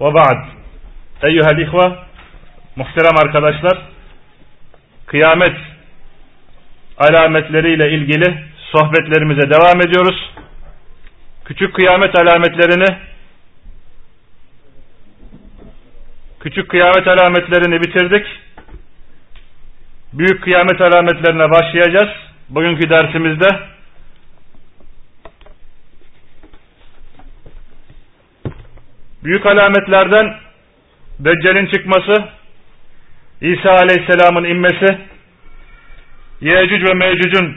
Ve ba'd. Eyyuhel ihva, muhterem arkadaşlar, kıyamet alametleriyle ilgili sohbetlerimize devam ediyoruz. Küçük kıyamet alametlerini küçük kıyamet alametlerini bitirdik. Büyük kıyamet alametlerine başlayacağız. Bugünkü dersimizde büyük alametlerden Deccal'in çıkması, İsa Aleyhisselam'ın inmesi, Yecüc ve Mecüc'ün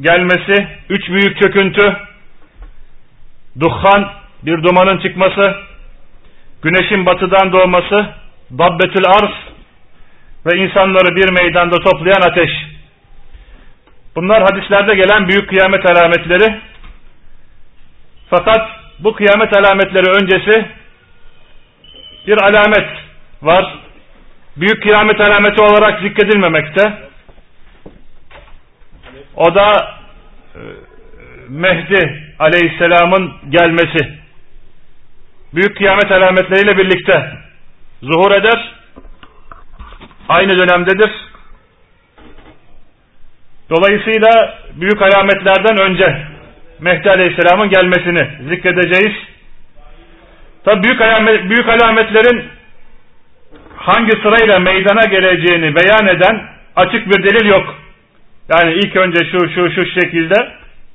gelmesi, üç büyük çöküntü, duhan, bir dumanın çıkması, güneşin batıdan doğması, Dabbetül Arz ve insanları bir meydanda toplayan ateş. Bunlar hadislerde gelen büyük kıyamet alametleri. Fakat bu kıyamet alametleri öncesi bir alamet var. Büyük kıyamet alameti olarak zikredilmemekte. O da e, Mehdi aleyhisselamın gelmesi. Büyük kıyamet alametleriyle birlikte zuhur eder. Aynı dönemdedir. Dolayısıyla büyük alametlerden önce Mehdi Aleyhisselam'ın gelmesini zikredeceğiz. Tabi büyük, alamet, büyük alametlerin hangi sırayla meydana geleceğini beyan eden açık bir delil yok. Yani ilk önce şu şu şu şekilde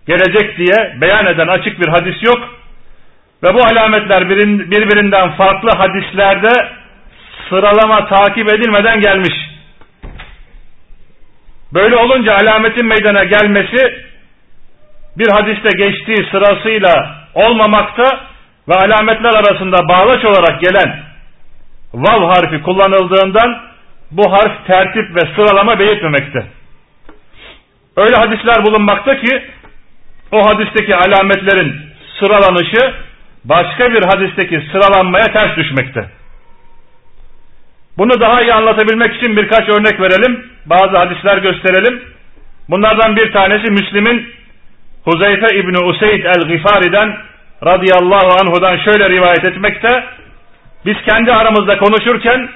gelecek diye beyan eden açık bir hadis yok. Ve bu alametler birbirinden farklı hadislerde sıralama takip edilmeden gelmiş. Böyle olunca alametin meydana gelmesi bir hadiste geçtiği sırasıyla olmamakta ve alametler arasında bağlaç olarak gelen vav harfi kullanıldığından bu harf tertip ve sıralama belirtmemekte. Öyle hadisler bulunmakta ki o hadisteki alametlerin sıralanışı başka bir hadisteki sıralanmaya ters düşmekte. Bunu daha iyi anlatabilmek için birkaç örnek verelim. Bazı hadisler gösterelim. Bunlardan bir tanesi Müslim'in Huzeyfe İbni Useyd el-Gifari'den radıyallahu anhudan şöyle rivayet etmekte. Biz kendi aramızda konuşurken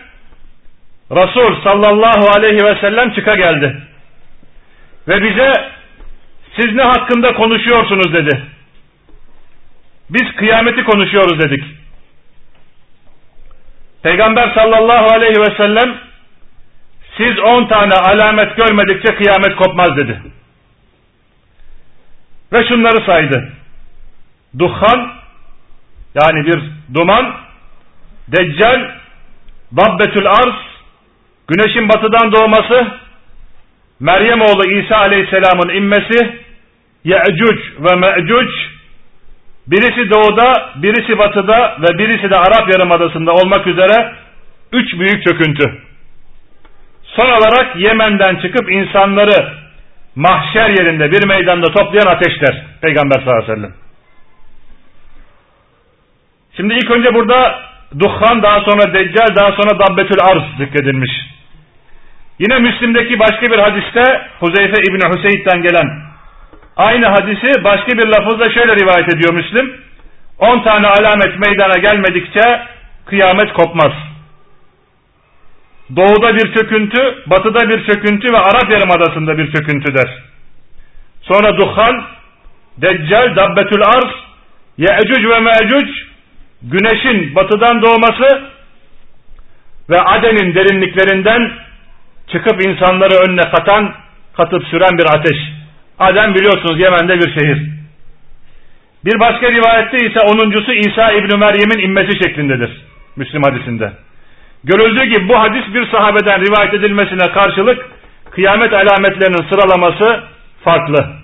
Resul sallallahu aleyhi ve sellem çıka geldi. Ve bize siz ne hakkında konuşuyorsunuz dedi. Biz kıyameti konuşuyoruz dedik. Peygamber sallallahu aleyhi ve sellem siz on tane alamet görmedikçe kıyamet kopmaz dedi. Ve şunları saydı. Duhan yani bir duman, Deccal, Dabbetül Arz, güneşin batıdan doğması, Meryem oğlu İsa Aleyhisselam'ın inmesi, Ye'cuc ve Me'cuc, birisi doğuda, birisi batıda ve birisi de Arap Yarımadası'nda olmak üzere üç büyük çöküntü. Son olarak Yemen'den çıkıp insanları mahşer yerinde bir meydanda toplayan ateşler. Peygamber sallallahu aleyhi ve sellem. Şimdi ilk önce burada Duhan daha sonra Deccal daha sonra Dabbetül Arz zikredilmiş. Yine Müslim'deki başka bir hadiste Huzeyfe İbni Hüseyit'ten gelen aynı hadisi başka bir lafızla şöyle rivayet ediyor Müslim. 10 tane alamet meydana gelmedikçe kıyamet kopmaz. Doğuda bir çöküntü, batıda bir çöküntü ve Arap Yarımadası'nda bir çöküntü der. Sonra Duhan, Deccal, Dabbetül Arz, Ye'cuc ve Me'cuc, güneşin batıdan doğması ve Aden'in derinliklerinden çıkıp insanları önüne katan, katıp süren bir ateş. Aden biliyorsunuz Yemen'de bir şehir. Bir başka rivayette ise onuncusu İsa İbni Meryem'in inmesi şeklindedir. Müslim hadisinde. Görüldüğü gibi bu hadis bir sahabeden rivayet edilmesine karşılık kıyamet alametlerinin sıralaması farklı.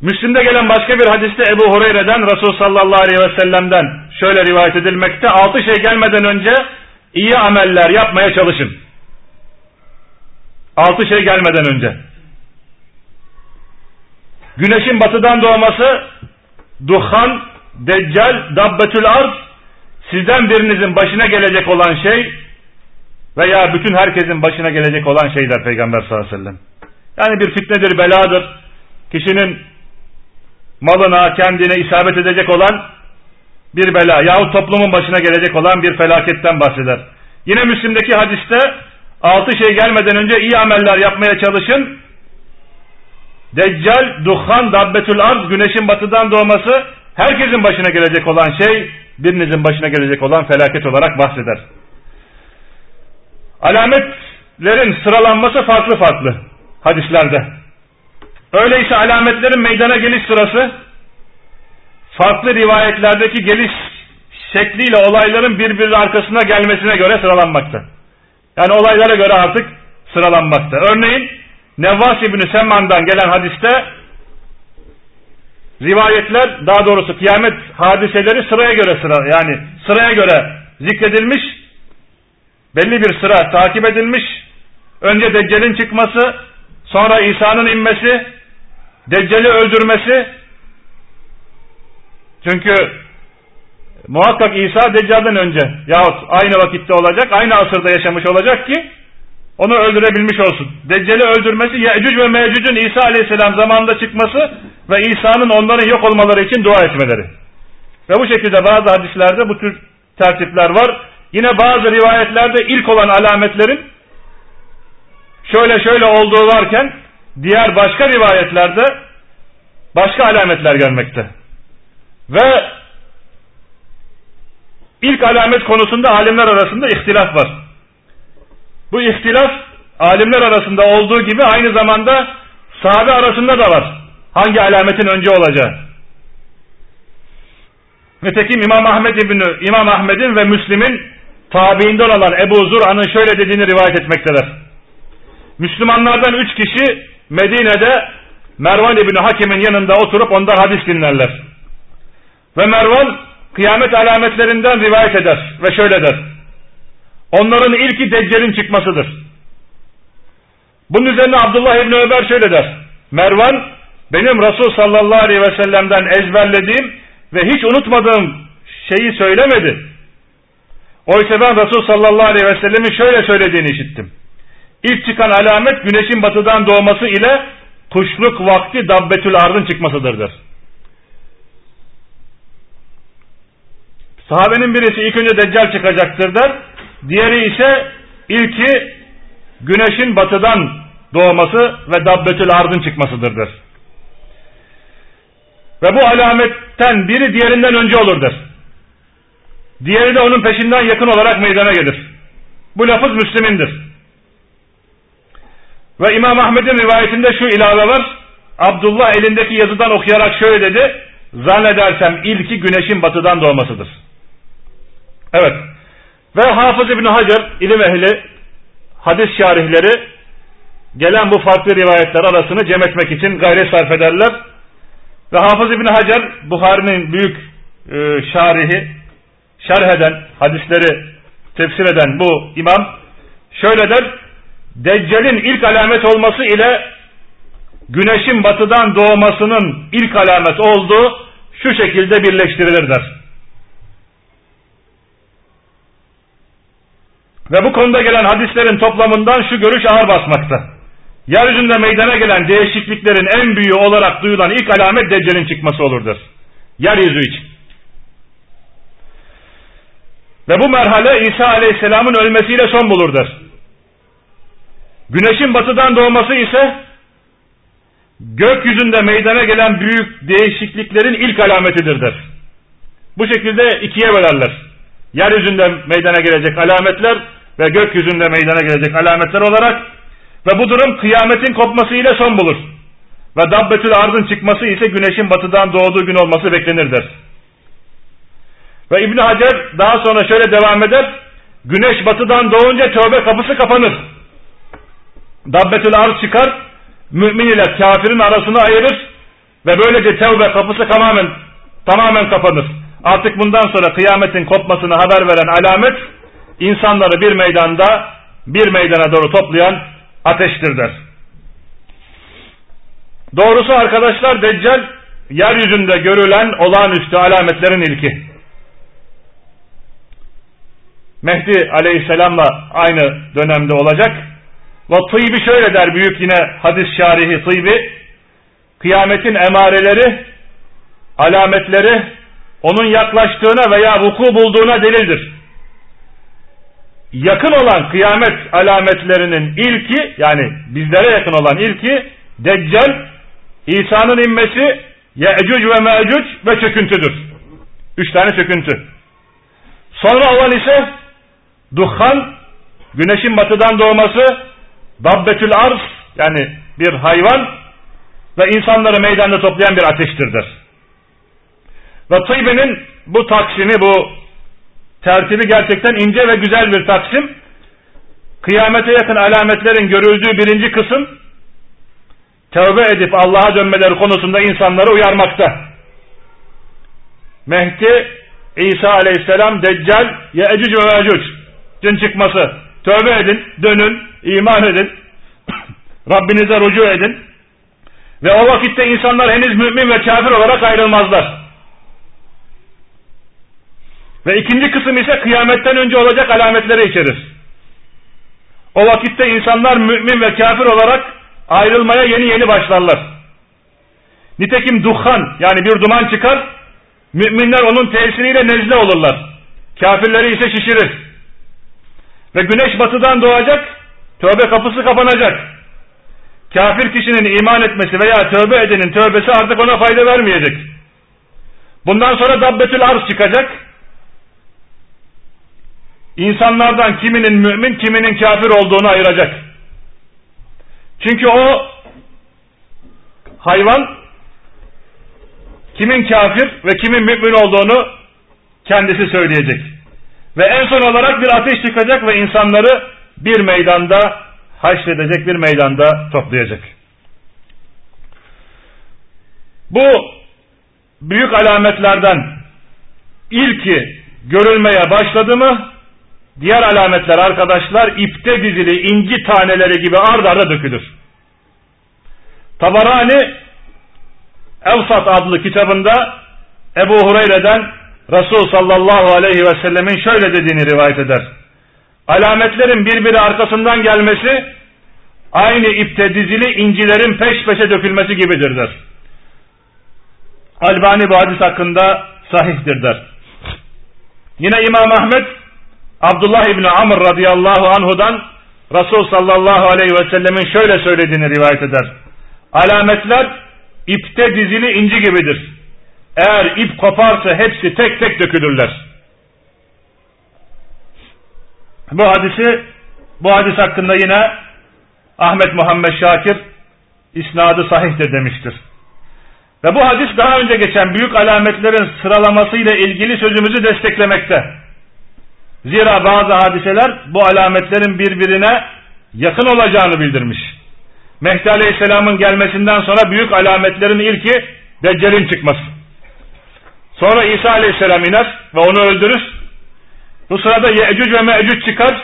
Müslim'de gelen başka bir hadiste Ebu Hureyre'den Resul sallallahu aleyhi ve sellem'den şöyle rivayet edilmekte. Altı şey gelmeden önce iyi ameller yapmaya çalışın. Altı şey gelmeden önce. Güneşin batıdan doğması, duhan, deccal, dabbetül arz, sizden birinizin başına gelecek olan şey veya bütün herkesin başına gelecek olan şeyler Peygamber sallallahu aleyhi ve sellem. Yani bir fitnedir, beladır. Kişinin malına, kendine isabet edecek olan bir bela yahut toplumun başına gelecek olan bir felaketten bahseder. Yine Müslim'deki hadiste altı şey gelmeden önce iyi ameller yapmaya çalışın. Deccal, duhan, dabbetül arz, güneşin batıdan doğması herkesin başına gelecek olan şey birinizin başına gelecek olan felaket olarak bahseder. Alametlerin sıralanması farklı farklı hadislerde. Öyleyse alametlerin meydana geliş sırası farklı rivayetlerdeki geliş şekliyle olayların birbiri arkasına gelmesine göre sıralanmakta. Yani olaylara göre artık sıralanmakta. Örneğin Nevvas İbni Semman'dan gelen hadiste rivayetler daha doğrusu kıyamet hadiseleri sıraya göre sıra yani sıraya göre zikredilmiş belli bir sıra takip edilmiş önce Deccal'in çıkması sonra İsa'nın inmesi Deccal'i öldürmesi çünkü muhakkak İsa Deccal'den önce yahut aynı vakitte olacak aynı asırda yaşamış olacak ki onu öldürebilmiş olsun. Deccal'i öldürmesi Yecüc ve Mecüc'ün İsa aleyhisselam zamanında çıkması ve İsa'nın onların yok olmaları için dua etmeleri. Ve bu şekilde bazı hadislerde bu tür tertipler var. Yine bazı rivayetlerde ilk olan alametlerin şöyle şöyle olduğu varken diğer başka rivayetlerde başka alametler gelmekte. Ve ilk alamet konusunda alimler arasında ihtilaf var. Bu ihtilaf alimler arasında olduğu gibi aynı zamanda sahabe arasında da var. Hangi alametin önce olacağı. Nitekim İmam Ahmed İbni İmam Ahmed'in ve Müslim'in tabiinden olan Ebu Zur'anın şöyle dediğini rivayet etmektedir. Müslümanlardan üç kişi Medine'de Mervan İbni Hakim'in yanında oturup ondan hadis dinlerler. Ve Mervan kıyamet alametlerinden rivayet eder ve şöyle der. Onların ilki Deccal'in çıkmasıdır. Bunun üzerine Abdullah İbni Ömer şöyle der. Mervan benim Resul sallallahu aleyhi ve sellem'den ezberlediğim ve hiç unutmadığım şeyi söylemedi. Oysa ben Resul sallallahu aleyhi ve sellemin şöyle söylediğini işittim. İlk çıkan alamet güneşin batıdan doğması ile kuşluk vakti dabbetül ardın çıkmasıdır der. Sahabenin birisi ilk önce Deccal çıkacaktır der. Diğeri ise ilki güneşin batıdan doğması ve dabbetül ardın çıkmasıdır der. Ve bu alametten biri diğerinden önce olur der. Diğeri de onun peşinden yakın olarak meydana gelir. Bu lafız Müslümindir. Ve İmam Ahmet'in rivayetinde şu ilave var. Abdullah elindeki yazıdan okuyarak şöyle dedi. Zannedersem ilki güneşin batıdan doğmasıdır. Evet. Ve Hafız İbni Hacer ilim ehli hadis şarihleri gelen bu farklı rivayetler arasını cem etmek için gayret sarf ederler. Ve Hafız İbni Hacer Buhari'nin büyük e, şarihi şerh eden hadisleri tefsir eden bu imam şöyle der Deccal'in ilk alamet olması ile güneşin batıdan doğmasının ilk alamet olduğu şu şekilde birleştirilir der. Ve bu konuda gelen hadislerin toplamından şu görüş ağır basmakta. Yeryüzünde meydana gelen değişikliklerin en büyüğü olarak duyulan ilk alamet Deccal'in çıkması olurdur. Yeryüzü için. Ve bu merhale İsa Aleyhisselam'ın ölmesiyle son bulurdur. Güneşin batıdan doğması ise gökyüzünde meydana gelen büyük değişikliklerin ilk alametidir der. Bu şekilde ikiye bölerler. Yeryüzünde meydana gelecek alametler ve gökyüzünde meydana gelecek alametler olarak ve bu durum kıyametin kopması ile son bulur. Ve dabbetül ardın çıkması ise güneşin batıdan doğduğu gün olması beklenirdir. Ve İbn Hacer daha sonra şöyle devam eder. Güneş batıdan doğunca tövbe kapısı kapanır. Dabbetül arz çıkar. Mümin ile kafirin arasını ayırır. Ve böylece tevbe kapısı tamamen tamamen kapanır. Artık bundan sonra kıyametin kopmasını haber veren alamet insanları bir meydanda bir meydana doğru toplayan ateştir der. Doğrusu arkadaşlar Deccal yeryüzünde görülen olağanüstü alametlerin ilki. Mehdi aleyhisselamla aynı dönemde olacak. Ve Tıybi şöyle der büyük yine hadis şarihi Tıybi. Kıyametin emareleri, alametleri onun yaklaştığına veya vuku bulduğuna delildir. Yakın olan kıyamet alametlerinin ilki yani bizlere yakın olan ilki Deccal, İsa'nın inmesi, Ye'cuc ve Me'cuc ve çöküntüdür. Üç tane çöküntü. Sonra olan ise Duhan, güneşin batıdan doğması, Dabbetül Arz yani bir hayvan ve insanları meydanda toplayan bir ateştirdir. Ve Tıybe'nin bu taksimi, bu tertibi gerçekten ince ve güzel bir taksim. Kıyamete yakın alametlerin görüldüğü birinci kısım, tövbe edip Allah'a dönmeleri konusunda insanları uyarmakta. Mehdi, İsa aleyhisselam, Deccal, Ye'cuc ve Me'cuc, cin çıkması. Tövbe edin, dönün, iman edin, Rabbinize rucu edin. Ve o vakitte insanlar henüz mümin ve kafir olarak ayrılmazlar. Ve ikinci kısım ise kıyametten önce olacak alametleri içerir. O vakitte insanlar mümin ve kafir olarak ayrılmaya yeni yeni başlarlar. Nitekim duhan yani bir duman çıkar, müminler onun tesiriyle nezle olurlar. Kafirleri ise şişirir. Ve güneş batıdan doğacak, tövbe kapısı kapanacak. Kafir kişinin iman etmesi veya tövbe edenin tövbesi artık ona fayda vermeyecek. Bundan sonra dabbetül arz çıkacak. İnsanlardan kiminin mümin, kiminin kafir olduğunu ayıracak. Çünkü o hayvan kimin kafir ve kimin mümin olduğunu kendisi söyleyecek. Ve en son olarak bir ateş çıkacak ve insanları bir meydanda haşredecek bir meydanda toplayacak. Bu büyük alametlerden ilki görülmeye başladı mı diğer alametler arkadaşlar ipte dizili inci taneleri gibi ard arda dökülür. Tabarani Evsat adlı kitabında Ebu Hureyre'den Resul sallallahu aleyhi ve sellemin şöyle dediğini rivayet eder. Alametlerin birbiri arkasından gelmesi aynı ipte dizili incilerin peş peşe dökülmesi gibidir der. Albani bu hadis hakkında sahihtir der. Yine İmam Ahmet Abdullah İbni Amr radıyallahu anhudan Resul sallallahu aleyhi ve sellemin şöyle söylediğini rivayet eder. Alametler ipte dizili inci gibidir. Eğer ip koparsa hepsi tek tek dökülürler. Bu hadisi bu hadis hakkında yine Ahmet Muhammed Şakir isnadı sahihtir demiştir. Ve bu hadis daha önce geçen büyük alametlerin sıralamasıyla ilgili sözümüzü desteklemekte. Zira bazı hadiseler bu alametlerin birbirine yakın olacağını bildirmiş. Mehdi Aleyhisselam'ın gelmesinden sonra büyük alametlerin ilki Deccal'in çıkması. Sonra İsa Aleyhisselam iner ve onu öldürür. Bu sırada Ye'cüc ve Me'cüc çıkar.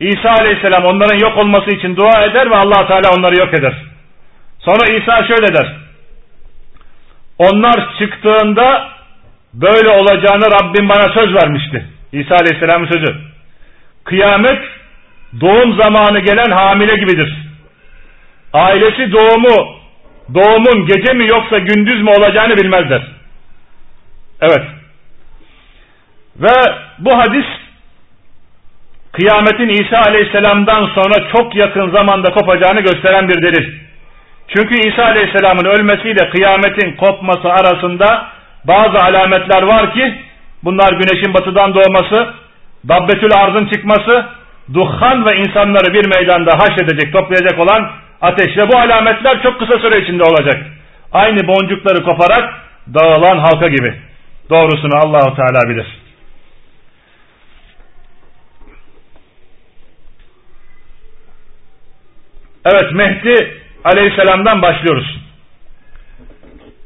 İsa Aleyhisselam onların yok olması için dua eder ve allah Teala onları yok eder. Sonra İsa şöyle der. Onlar çıktığında böyle olacağını Rabbim bana söz vermişti. İsa Aleyhisselam'ın sözü. Kıyamet doğum zamanı gelen hamile gibidir. Ailesi doğumu doğumun gece mi yoksa gündüz mü olacağını bilmezler. Evet. Ve bu hadis kıyametin İsa aleyhisselamdan sonra çok yakın zamanda kopacağını gösteren bir delil. Çünkü İsa aleyhisselamın ölmesiyle kıyametin kopması arasında bazı alametler var ki bunlar güneşin batıdan doğması, Dabbetül arzın çıkması, duhan ve insanları bir meydanda haşredecek, toplayacak olan ateş. Ve bu alametler çok kısa süre içinde olacak. Aynı boncukları koparak dağılan halka gibi. Doğrusunu Allahu Teala bilir. Evet Mehdi aleyhisselamdan başlıyoruz.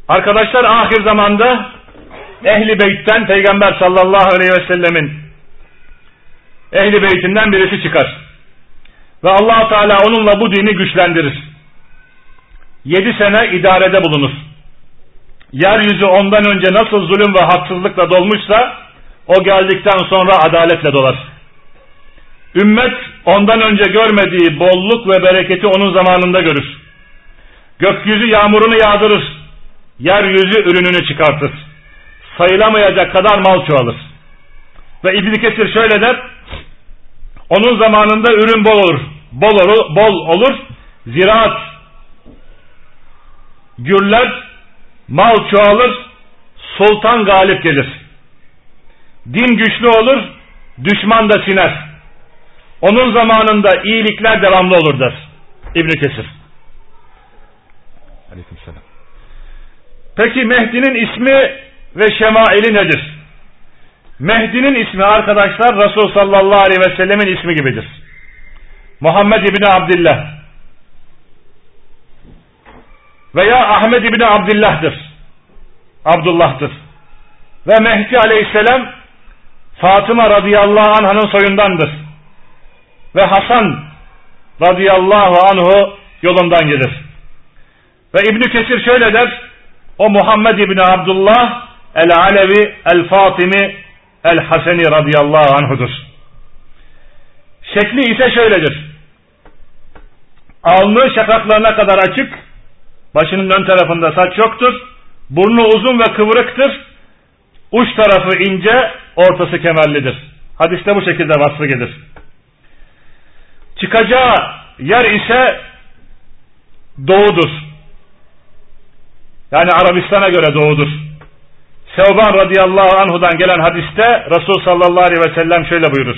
Arkadaşlar ahir zamanda Ehli Beyt'ten Peygamber sallallahu aleyhi ve sellemin Ehli Beyt'inden birisi çıkar. Ve allah Teala onunla bu dini güçlendirir. Yedi sene idarede bulunur. Yeryüzü ondan önce nasıl zulüm ve haksızlıkla dolmuşsa o geldikten sonra adaletle dolar. Ümmet ondan önce görmediği bolluk ve bereketi onun zamanında görür. Gökyüzü yağmurunu yağdırır. Yeryüzü ürününü çıkartır. Sayılamayacak kadar mal çoğalır. Ve İbn Kesir şöyle der. Onun zamanında ürün bol olur. Bol olur, bol olur. Ziraat gürler, mal çoğalır, sultan galip gelir. Din güçlü olur, düşman da siner. Onun zamanında iyilikler devamlı olur der İbn Kesir. Aleykümselam. Peki Mehdi'nin ismi ve şemaili nedir? Mehdi'nin ismi arkadaşlar Resul sallallahu aleyhi ve sellemin ismi gibidir. Muhammed İbni Abdillah veya Ahmed İbni Abdillah'dır. Abdullah'tır. Ve Mehdi aleyhisselam Fatıma radıyallahu anh'ın soyundandır. Ve Hasan radıyallahu anhu yolundan gelir. Ve İbn Kesir şöyle der. O Muhammed İbni Abdullah el-Alevi el-Fatimi el-Haseni radıyallahu anhudur. Şekli ise şöyledir. Alnı şakaklarına kadar açık, başının ön tarafında saç yoktur, burnu uzun ve kıvrıktır, uç tarafı ince, ortası kemerlidir. Hadiste bu şekilde vasfı gelir. Çıkacağı yer ise doğudur. Yani Arabistan'a göre doğudur. Sevban radıyallahu anhudan gelen hadiste Resul sallallahu aleyhi ve sellem şöyle buyurur.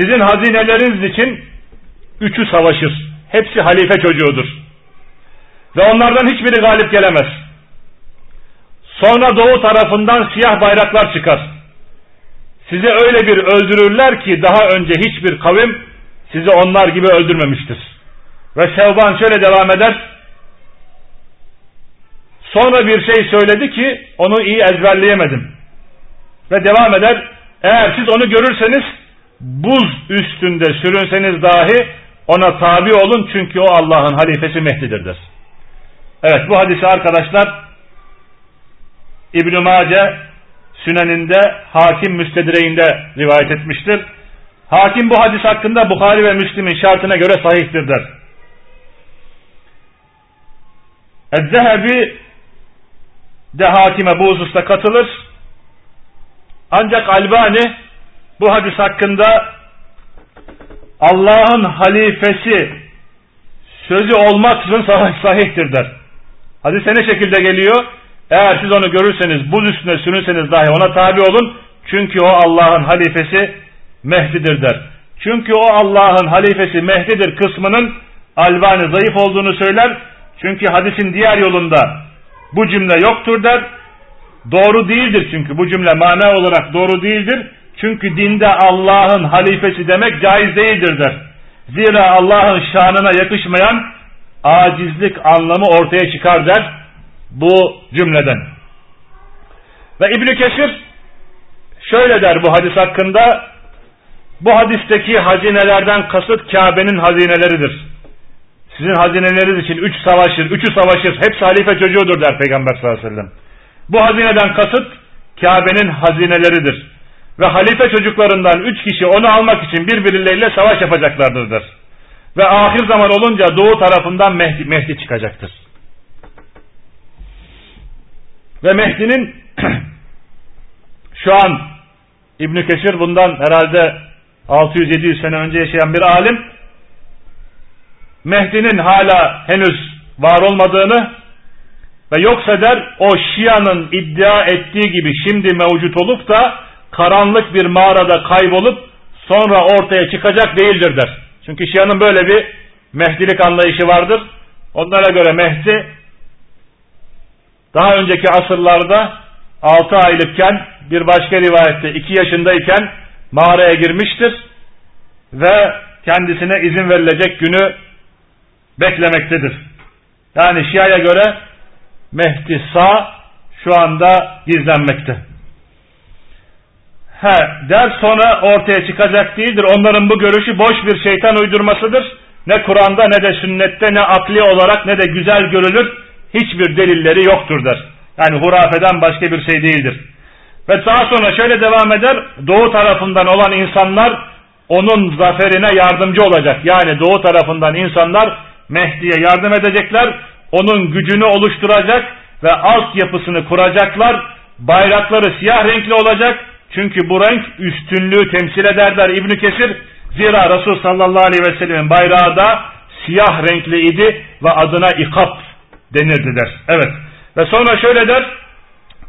Sizin hazineleriniz için üçü savaşır. Hepsi halife çocuğudur. Ve onlardan hiçbiri galip gelemez. Sonra doğu tarafından siyah bayraklar çıkar. Sizi öyle bir öldürürler ki daha önce hiçbir kavim sizi onlar gibi öldürmemiştir. Ve Sevban şöyle devam eder. Sonra bir şey söyledi ki onu iyi ezberleyemedim. Ve devam eder. Eğer siz onu görürseniz buz üstünde sürünseniz dahi ona tabi olun çünkü o Allah'ın halifesi Mehdi'dir der. Evet bu hadisi arkadaşlar İbn-i Mace Süneninde Hakim Müstedireğinde rivayet etmiştir. Hakim bu hadis hakkında Bukhari ve Müslim'in şartına göre sahihtir der. Ez-Zehebi de hakime bu hususta katılır. Ancak Albani bu hadis hakkında Allah'ın halifesi sözü olmaksızın sahihtir der. Hadise ne şekilde geliyor? Eğer siz onu görürseniz buz üstüne sürünseniz dahi ona tabi olun. Çünkü o Allah'ın halifesi Mehdi'dir der. Çünkü o Allah'ın halifesi Mehdi'dir kısmının Albani zayıf olduğunu söyler. Çünkü hadisin diğer yolunda bu cümle yoktur der. Doğru değildir çünkü bu cümle mana olarak doğru değildir. Çünkü dinde Allah'ın halifesi demek caiz değildir der. Zira Allah'ın şanına yakışmayan acizlik anlamı ortaya çıkar der bu cümleden. Ve İbn Kesir şöyle der bu hadis hakkında bu hadisteki hazinelerden kasıt Kabe'nin hazineleridir. Sizin hazineleriniz için üç savaşır, üçü savaşır. Hepsi halife çocuğudur der Peygamber sallallahu aleyhi ve sellem. Bu hazineden kasıt Kabe'nin hazineleridir. Ve halife çocuklarından üç kişi onu almak için birbirleriyle savaş yapacaklardır der. Ve ahir zaman olunca doğu tarafından Mehdi, Mehdi çıkacaktır. Ve Mehdi'nin şu an İbn Kesir bundan herhalde 600-700 sene önce yaşayan bir alim Mehdi'nin hala henüz var olmadığını ve yoksa der o Şia'nın iddia ettiği gibi şimdi mevcut olup da karanlık bir mağarada kaybolup sonra ortaya çıkacak değildir der. Çünkü Şia'nın böyle bir Mehdilik anlayışı vardır. Onlara göre Mehdi daha önceki asırlarda 6 aylıkken bir başka rivayette 2 yaşındayken mağaraya girmiştir ve kendisine izin verilecek günü beklemektedir. Yani Şia'ya göre Mehdi sağ şu anda gizlenmekte. He, der sonra ortaya çıkacak değildir. Onların bu görüşü boş bir şeytan uydurmasıdır. Ne Kur'an'da ne de sünnette ne akli olarak ne de güzel görülür. Hiçbir delilleri yoktur der. Yani hurafeden başka bir şey değildir. Ve daha sonra şöyle devam eder. Doğu tarafından olan insanlar onun zaferine yardımcı olacak. Yani doğu tarafından insanlar Mehdi'ye yardım edecekler. Onun gücünü oluşturacak ve altyapısını kuracaklar. Bayrakları siyah renkli olacak. Çünkü bu renk üstünlüğü temsil eder der İbn Kesir. Zira Resul sallallahu aleyhi ve sellemin bayrağı da siyah renkli idi ve adına ikap denirdi der. Evet. Ve sonra şöyle der.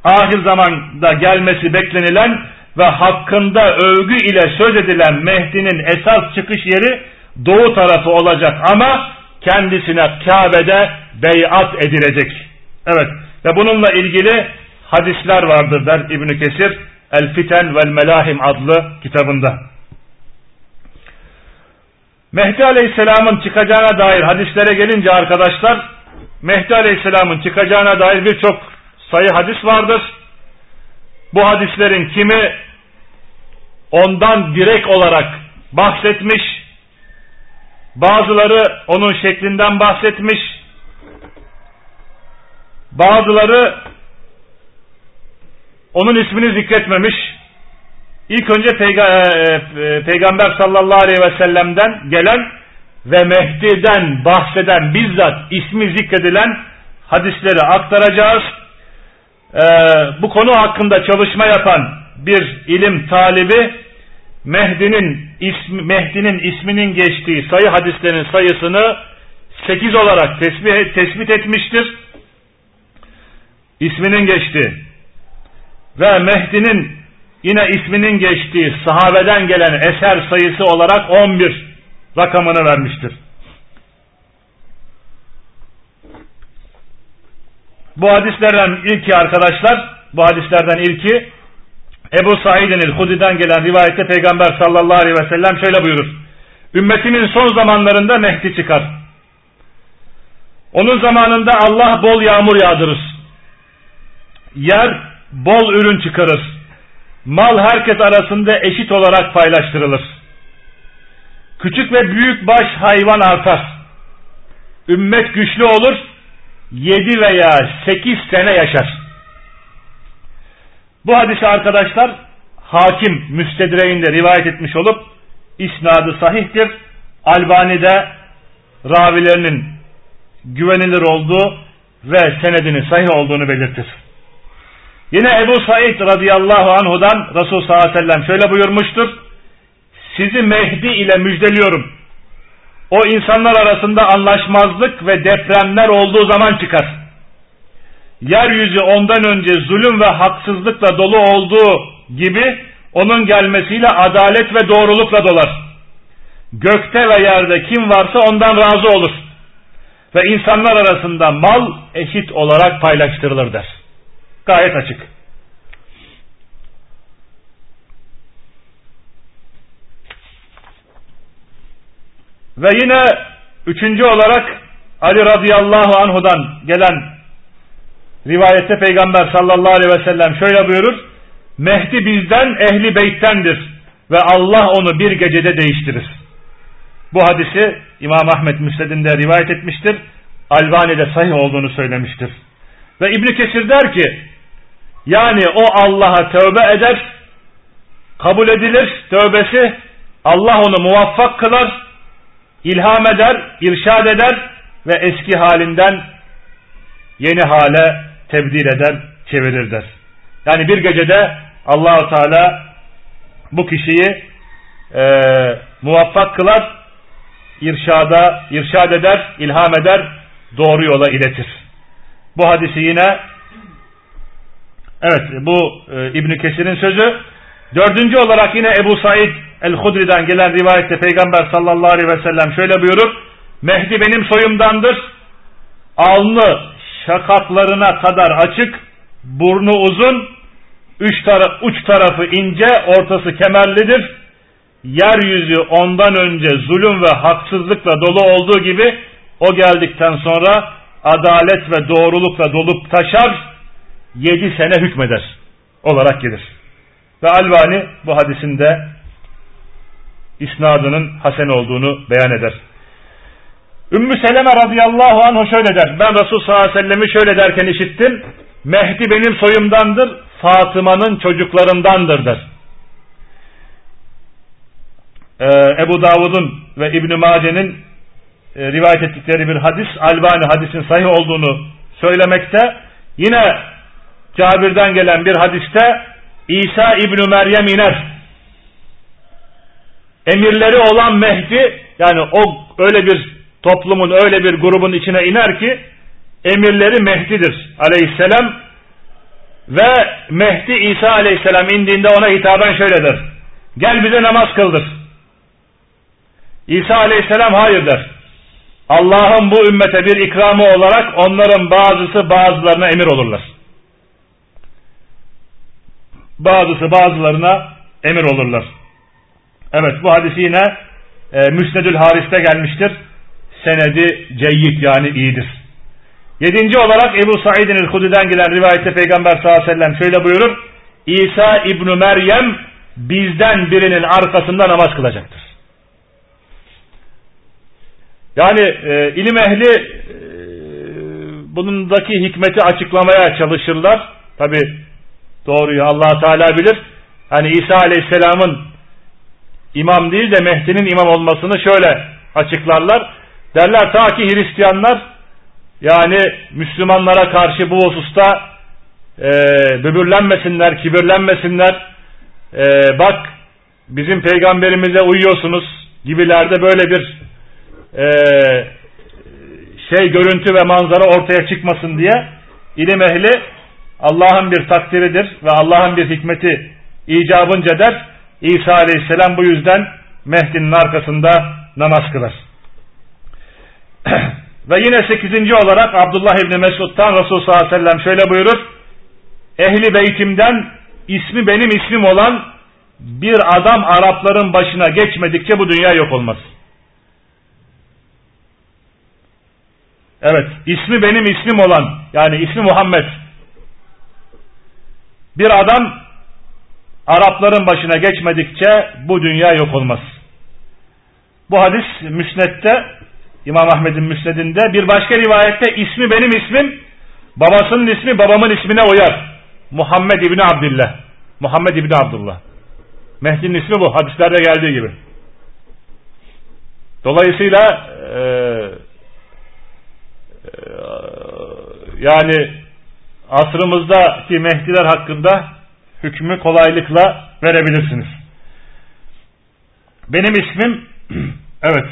Ahir zamanda gelmesi beklenilen ve hakkında övgü ile söz edilen Mehdi'nin esas çıkış yeri doğu tarafı olacak ama kendisine Kabe'de beyat edilecek. Evet ve bununla ilgili hadisler vardır der İbn Kesir El Fiten vel Melahim adlı kitabında. Mehdi Aleyhisselam'ın çıkacağına dair hadislere gelince arkadaşlar Mehdi Aleyhisselam'ın çıkacağına dair birçok sayı hadis vardır. Bu hadislerin kimi ondan direkt olarak bahsetmiş, bazıları onun şeklinden bahsetmiş, bazıları onun ismini zikretmemiş. İlk önce Peyg e, e, Peygamber sallallahu aleyhi ve sellem'den gelen ve Mehdi'den bahseden bizzat ismi zikredilen hadisleri aktaracağız. Ee, bu konu hakkında çalışma yapan bir ilim talibi Mehdi'nin ismi, Mehdi'nin isminin geçtiği sayı hadislerin sayısını 8 olarak tespit, tespit etmiştir. İsminin geçtiği ve Mehdi'nin yine isminin geçtiği sahabeden gelen eser sayısı olarak 11 rakamını vermiştir. Bu hadislerden ilki arkadaşlar, bu hadislerden ilki Ebu Said'in el-Hudi'den gelen rivayette Peygamber sallallahu aleyhi ve sellem şöyle buyurur. Ümmetimin son zamanlarında Mehdi çıkar. Onun zamanında Allah bol yağmur yağdırır. Yer bol ürün çıkarır. Mal herkes arasında eşit olarak paylaştırılır. Küçük ve büyük baş hayvan artar. Ümmet güçlü olur. Yedi veya sekiz sene yaşar. Bu hadisi arkadaşlar hakim müstedreğinde rivayet etmiş olup isnadı sahihtir. Albani'de ravilerinin güvenilir olduğu ve senedinin sahih olduğunu belirtir. Yine Ebu Said radıyallahu anhudan Resul sallallahu aleyhi ve sellem şöyle buyurmuştur. Sizi Mehdi ile müjdeliyorum. O insanlar arasında anlaşmazlık ve depremler olduğu zaman çıkar. Yeryüzü ondan önce zulüm ve haksızlıkla dolu olduğu gibi onun gelmesiyle adalet ve doğrulukla dolar. Gökte ve yerde kim varsa ondan razı olur. Ve insanlar arasında mal eşit olarak paylaştırılır der. Gayet açık. Ve yine üçüncü olarak Ali radıyallahu anhudan gelen rivayette Peygamber sallallahu aleyhi ve sellem şöyle buyurur. Mehdi bizden ehli beyttendir ve Allah onu bir gecede değiştirir. Bu hadisi İmam Ahmet Müsned'inde rivayet etmiştir. Albani'de sahih olduğunu söylemiştir. Ve İbn Kesir der ki yani o Allah'a tövbe eder, kabul edilir tövbesi, Allah onu muvaffak kılar ilham eder, irşad eder ve eski halinden yeni hale tebdil eder, çevirir der. Yani bir gecede Allahu Teala bu kişiyi e, muvaffak kılar, irşada, irşad eder, ilham eder, doğru yola iletir. Bu hadisi yine evet bu e, İbn Kesir'in sözü. Dördüncü olarak yine Ebu Said El-Hudri'den gelen rivayette Peygamber sallallahu aleyhi ve sellem şöyle buyurur. Mehdi benim soyumdandır. Alnı şakaklarına kadar açık, burnu uzun, üç taraf, uç tarafı ince, ortası kemerlidir. Yeryüzü ondan önce zulüm ve haksızlıkla dolu olduğu gibi o geldikten sonra adalet ve doğrulukla dolup taşar, yedi sene hükmeder olarak gelir. Ve Albani bu hadisinde isnadının hasen olduğunu beyan eder. Ümmü Seleme radıyallahu anh şöyle der. Ben Resul sallallahu aleyhi ve sellem'i şöyle derken işittim. Mehdi benim soyumdandır, Fatıma'nın çocuklarındandır der. Ee, Ebu Davud'un ve İbn-i Mace'nin e, rivayet ettikleri bir hadis, Albani hadisin sahih olduğunu söylemekte. Yine Cabir'den gelen bir hadiste İsa İbn Meryem iner. Emirleri olan Mehdi yani o öyle bir toplumun öyle bir grubun içine iner ki emirleri Mehdi'dir aleyhisselam ve Mehdi İsa aleyhisselam indiğinde ona hitaben şöyle der. Gel bize namaz kıldır. İsa aleyhisselam hayır der. Allah'ın bu ümmete bir ikramı olarak onların bazısı bazılarına emir olurlar. Bazısı bazılarına emir olurlar. Evet bu hadisi yine e, Müsnedül Haris'te gelmiştir. Senedi ceyyid yani iyidir. Yedinci olarak Ebu Said'in el-Hudi'den gelen rivayette Peygamber sallallahu aleyhi ve sellem şöyle buyurur. İsa İbn Meryem bizden birinin arkasında namaz kılacaktır. Yani e, ilim ehli e, bunundaki hikmeti açıklamaya çalışırlar. Tabi doğruyu allah Teala bilir. Hani İsa Aleyhisselam'ın imam değil de Mehdi'nin imam olmasını şöyle açıklarlar. Derler ta ki Hristiyanlar yani Müslümanlara karşı bu hususta e, böbürlenmesinler, kibirlenmesinler. E, bak bizim peygamberimize uyuyorsunuz gibilerde böyle bir e, şey görüntü ve manzara ortaya çıkmasın diye ilim ehli Allah'ın bir takdiridir ve Allah'ın bir hikmeti icabınca der. İsa aleyhisselam bu yüzden Mehdi'nin arkasında namaz kılar. ve yine sekizinci olarak Abdullah İbni Mesud'dan Resul sallallahu aleyhi ve sellem şöyle buyurur. Ehli beytimden ismi benim ismim olan bir adam Arapların başına geçmedikçe bu dünya yok olmaz. Evet ismi benim ismim olan yani ismi Muhammed bir adam Arapların başına geçmedikçe bu dünya yok olmaz. Bu hadis müsnette İmam Ahmet'in müsnedinde bir başka rivayette ismi benim ismim babasının ismi babamın ismine uyar. Muhammed İbni Abdillah. Muhammed İbni Abdullah. Mehdi'nin ismi bu hadislerde geldiği gibi. Dolayısıyla e, yani asrımızdaki Mehdiler hakkında hükmü kolaylıkla verebilirsiniz. Benim ismim evet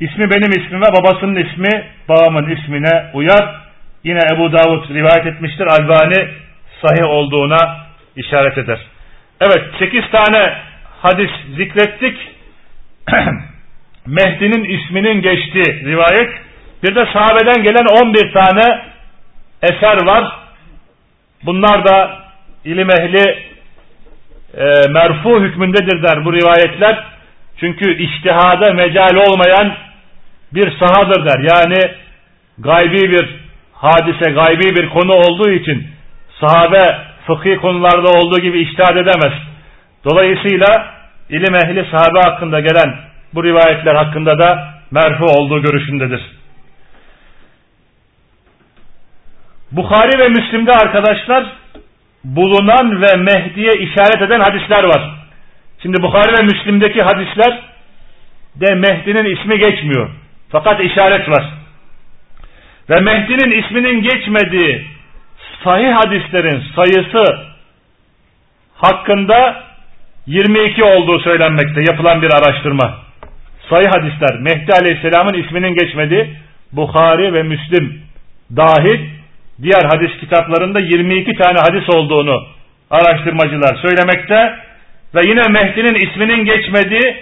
ismi benim ismim ve babasının ismi babamın ismine uyar. Yine Ebu Davud rivayet etmiştir. Albani sahih olduğuna işaret eder. Evet 8 tane hadis zikrettik. Mehdi'nin isminin geçtiği rivayet bir de sahabeden gelen 11 tane eser var. Bunlar da ilim ehli e, merfu hükmündedir der bu rivayetler. Çünkü iştihada mecal olmayan bir sahadır der. Yani gaybi bir hadise, gaybi bir konu olduğu için sahabe fıkhi konularda olduğu gibi iştihad edemez. Dolayısıyla ilim ehli sahabe hakkında gelen bu rivayetler hakkında da merfu olduğu görüşündedir. Bukhari ve Müslim'de arkadaşlar bulunan ve Mehdi'ye işaret eden hadisler var. Şimdi Bukhari ve Müslim'deki hadisler de Mehdi'nin ismi geçmiyor. Fakat işaret var. Ve Mehdi'nin isminin geçmediği sahih hadislerin sayısı hakkında 22 olduğu söylenmekte yapılan bir araştırma. Sahih hadisler Mehdi Aleyhisselam'ın isminin geçmediği Bukhari ve Müslim dahil diğer hadis kitaplarında 22 tane hadis olduğunu araştırmacılar söylemekte ve yine Mehdi'nin isminin geçmediği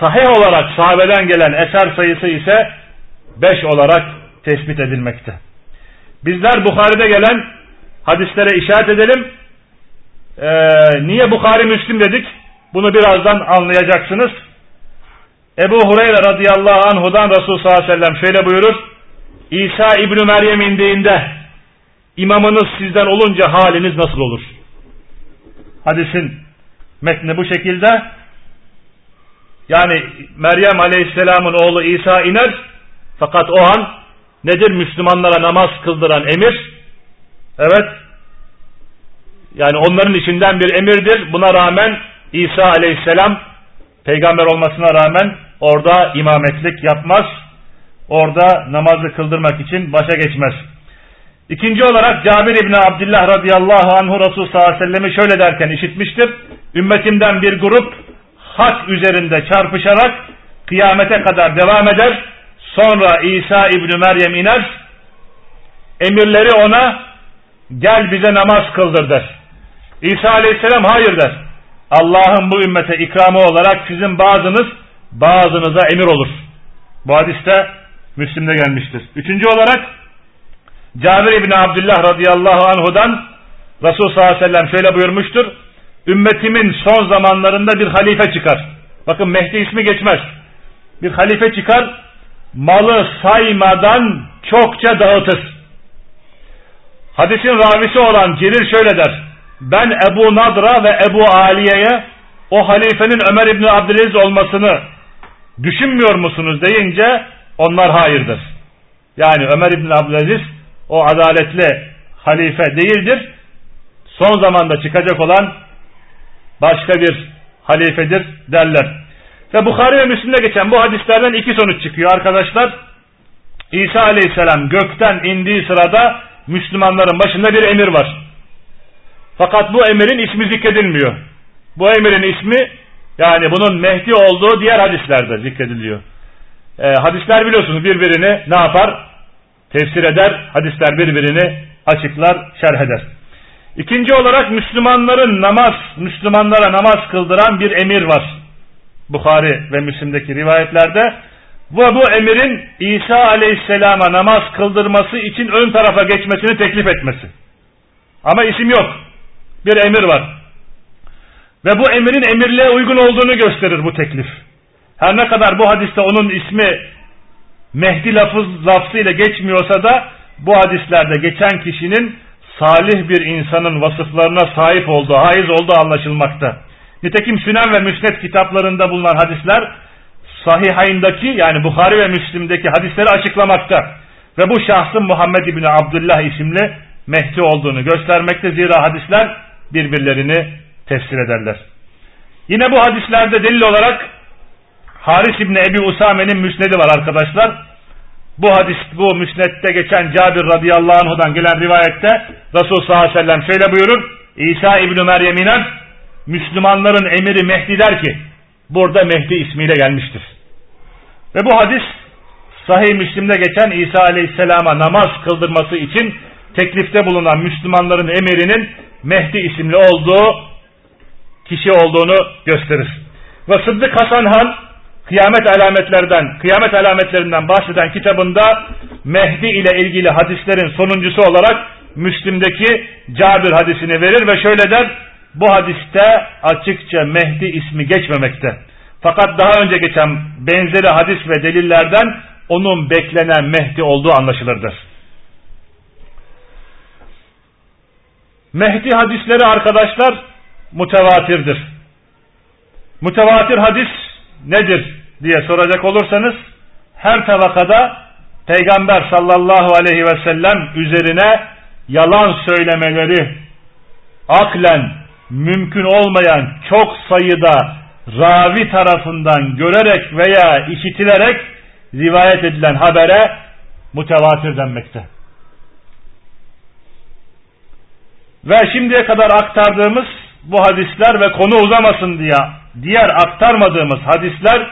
sahih olarak sahabeden gelen eser sayısı ise 5 olarak tespit edilmekte. Bizler Bukhari'de gelen hadislere işaret edelim. Ee, niye Bukhari Müslim dedik? Bunu birazdan anlayacaksınız. Ebu Hureyre radıyallahu anhudan Resul sallallahu aleyhi ve sellem şöyle buyurur. İsa İbni Meryem indiğinde imamınız sizden olunca haliniz nasıl olur? Hadisin metni bu şekilde. Yani Meryem Aleyhisselam'ın oğlu İsa iner fakat o an nedir Müslümanlara namaz kıldıran emir? Evet. Yani onların içinden bir emirdir. Buna rağmen İsa Aleyhisselam peygamber olmasına rağmen orada imametlik yapmaz. Orada namazı kıldırmak için başa geçmez. İkinci olarak Cabir İbni Abdullah radıyallahu anhu Resul sallallahu aleyhi ve sellem'i şöyle derken işitmiştir. Ümmetimden bir grup hak üzerinde çarpışarak kıyamete kadar devam eder. Sonra İsa İbni Meryem iner. Emirleri ona gel bize namaz kıldır der. İsa aleyhisselam hayır der. Allah'ın bu ümmete ikramı olarak sizin bazınız bazınıza emir olur. Bu hadiste Müslim'de gelmiştir. Üçüncü olarak Cabir İbni Abdullah radıyallahu anhudan Resul sallallahu aleyhi ve sellem şöyle buyurmuştur. Ümmetimin son zamanlarında bir halife çıkar. Bakın Mehdi ismi geçmez. Bir halife çıkar. Malı saymadan çokça dağıtır. Hadisin ravisi olan Cerir şöyle der. Ben Ebu Nadra ve Ebu Aliye'ye o halifenin Ömer İbni Abdülaziz olmasını düşünmüyor musunuz deyince onlar hayırdır. Yani Ömer İbni Abdülaziz o adaletli halife değildir. Son zamanda çıkacak olan başka bir halifedir derler. Ve Bukhari ve Müslim'de geçen bu hadislerden iki sonuç çıkıyor arkadaşlar. İsa aleyhisselam gökten indiği sırada Müslümanların başında bir emir var. Fakat bu emirin ismi zikredilmiyor. Bu emirin ismi yani bunun Mehdi olduğu diğer hadislerde zikrediliyor. E, hadisler biliyorsunuz birbirini ne yapar? Tefsir eder. Hadisler birbirini açıklar, şerh eder. İkinci olarak Müslümanların namaz, Müslümanlara namaz kıldıran bir emir var. Bukhari ve Müslim'deki rivayetlerde. Ve bu emirin İsa Aleyhisselam'a namaz kıldırması için ön tarafa geçmesini teklif etmesi. Ama isim yok. Bir emir var. Ve bu emirin emirliğe uygun olduğunu gösterir bu teklif. Her ne kadar bu hadiste onun ismi Mehdi lafız lafzıyla geçmiyorsa da bu hadislerde geçen kişinin salih bir insanın vasıflarına sahip olduğu, haiz olduğu anlaşılmakta. Nitekim Sünen ve Müsned kitaplarında bulunan hadisler sahihayındaki yani Bukhari ve Müslim'deki hadisleri açıklamakta. Ve bu şahsın Muhammed İbni Abdullah isimli Mehdi olduğunu göstermekte. Zira hadisler birbirlerini tefsir ederler. Yine bu hadislerde delil olarak Haris İbni Ebi Usame'nin müsnedi var arkadaşlar. Bu hadis, bu müsnette geçen Cabir radıyallahu anhudan gelen rivayette Resul sallallahu aleyhi ve sellem şöyle buyurur. İsa İbni Meryem iner, Müslümanların emiri Mehdi der ki, burada Mehdi ismiyle gelmiştir. Ve bu hadis Sahih Müslim'de geçen İsa aleyhisselama namaz kıldırması için teklifte bulunan Müslümanların emirinin Mehdi isimli olduğu kişi olduğunu gösterir. Ve Sıddık Hasan Han kıyamet alametlerden, kıyamet alametlerinden bahseden kitabında Mehdi ile ilgili hadislerin sonuncusu olarak Müslim'deki Cabir hadisini verir ve şöyle der, bu hadiste açıkça Mehdi ismi geçmemekte. Fakat daha önce geçen benzeri hadis ve delillerden onun beklenen Mehdi olduğu anlaşılırdır. Mehdi hadisleri arkadaşlar mutevatirdir. Mutevatir hadis nedir diye soracak olursanız her tabakada Peygamber sallallahu aleyhi ve sellem üzerine yalan söylemeleri aklen mümkün olmayan çok sayıda ravi tarafından görerek veya işitilerek rivayet edilen habere mutevatir denmekte. Ve şimdiye kadar aktardığımız bu hadisler ve konu uzamasın diye diğer aktarmadığımız hadisler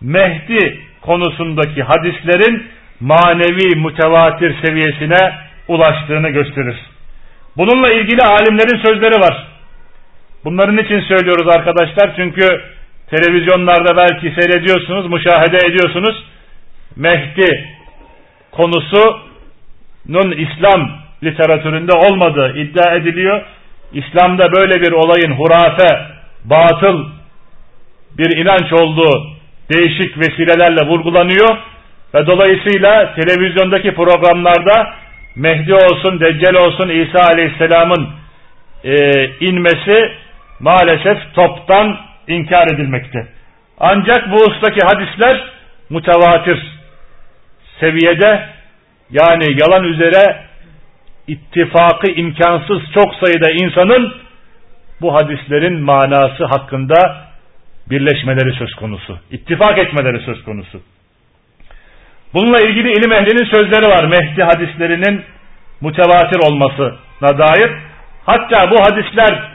Mehdi konusundaki hadislerin manevi mütevatir seviyesine ulaştığını gösterir. Bununla ilgili alimlerin sözleri var. Bunların için söylüyoruz arkadaşlar çünkü televizyonlarda belki seyrediyorsunuz, müşahede ediyorsunuz. Mehdi konusunun İslam literatüründe olmadığı iddia ediliyor. İslam'da böyle bir olayın hurafe, batıl bir inanç olduğu değişik vesilelerle vurgulanıyor. Ve dolayısıyla televizyondaki programlarda Mehdi olsun, Deccal olsun, İsa Aleyhisselam'ın e, inmesi maalesef toptan inkar edilmekte. Ancak bu ustaki hadisler mutavatir seviyede yani yalan üzere ittifakı imkansız çok sayıda insanın bu hadislerin manası hakkında birleşmeleri söz konusu. İttifak etmeleri söz konusu. Bununla ilgili ilim ehlinin sözleri var. Mehdi hadislerinin mutevatir olmasına dair. Hatta bu hadisler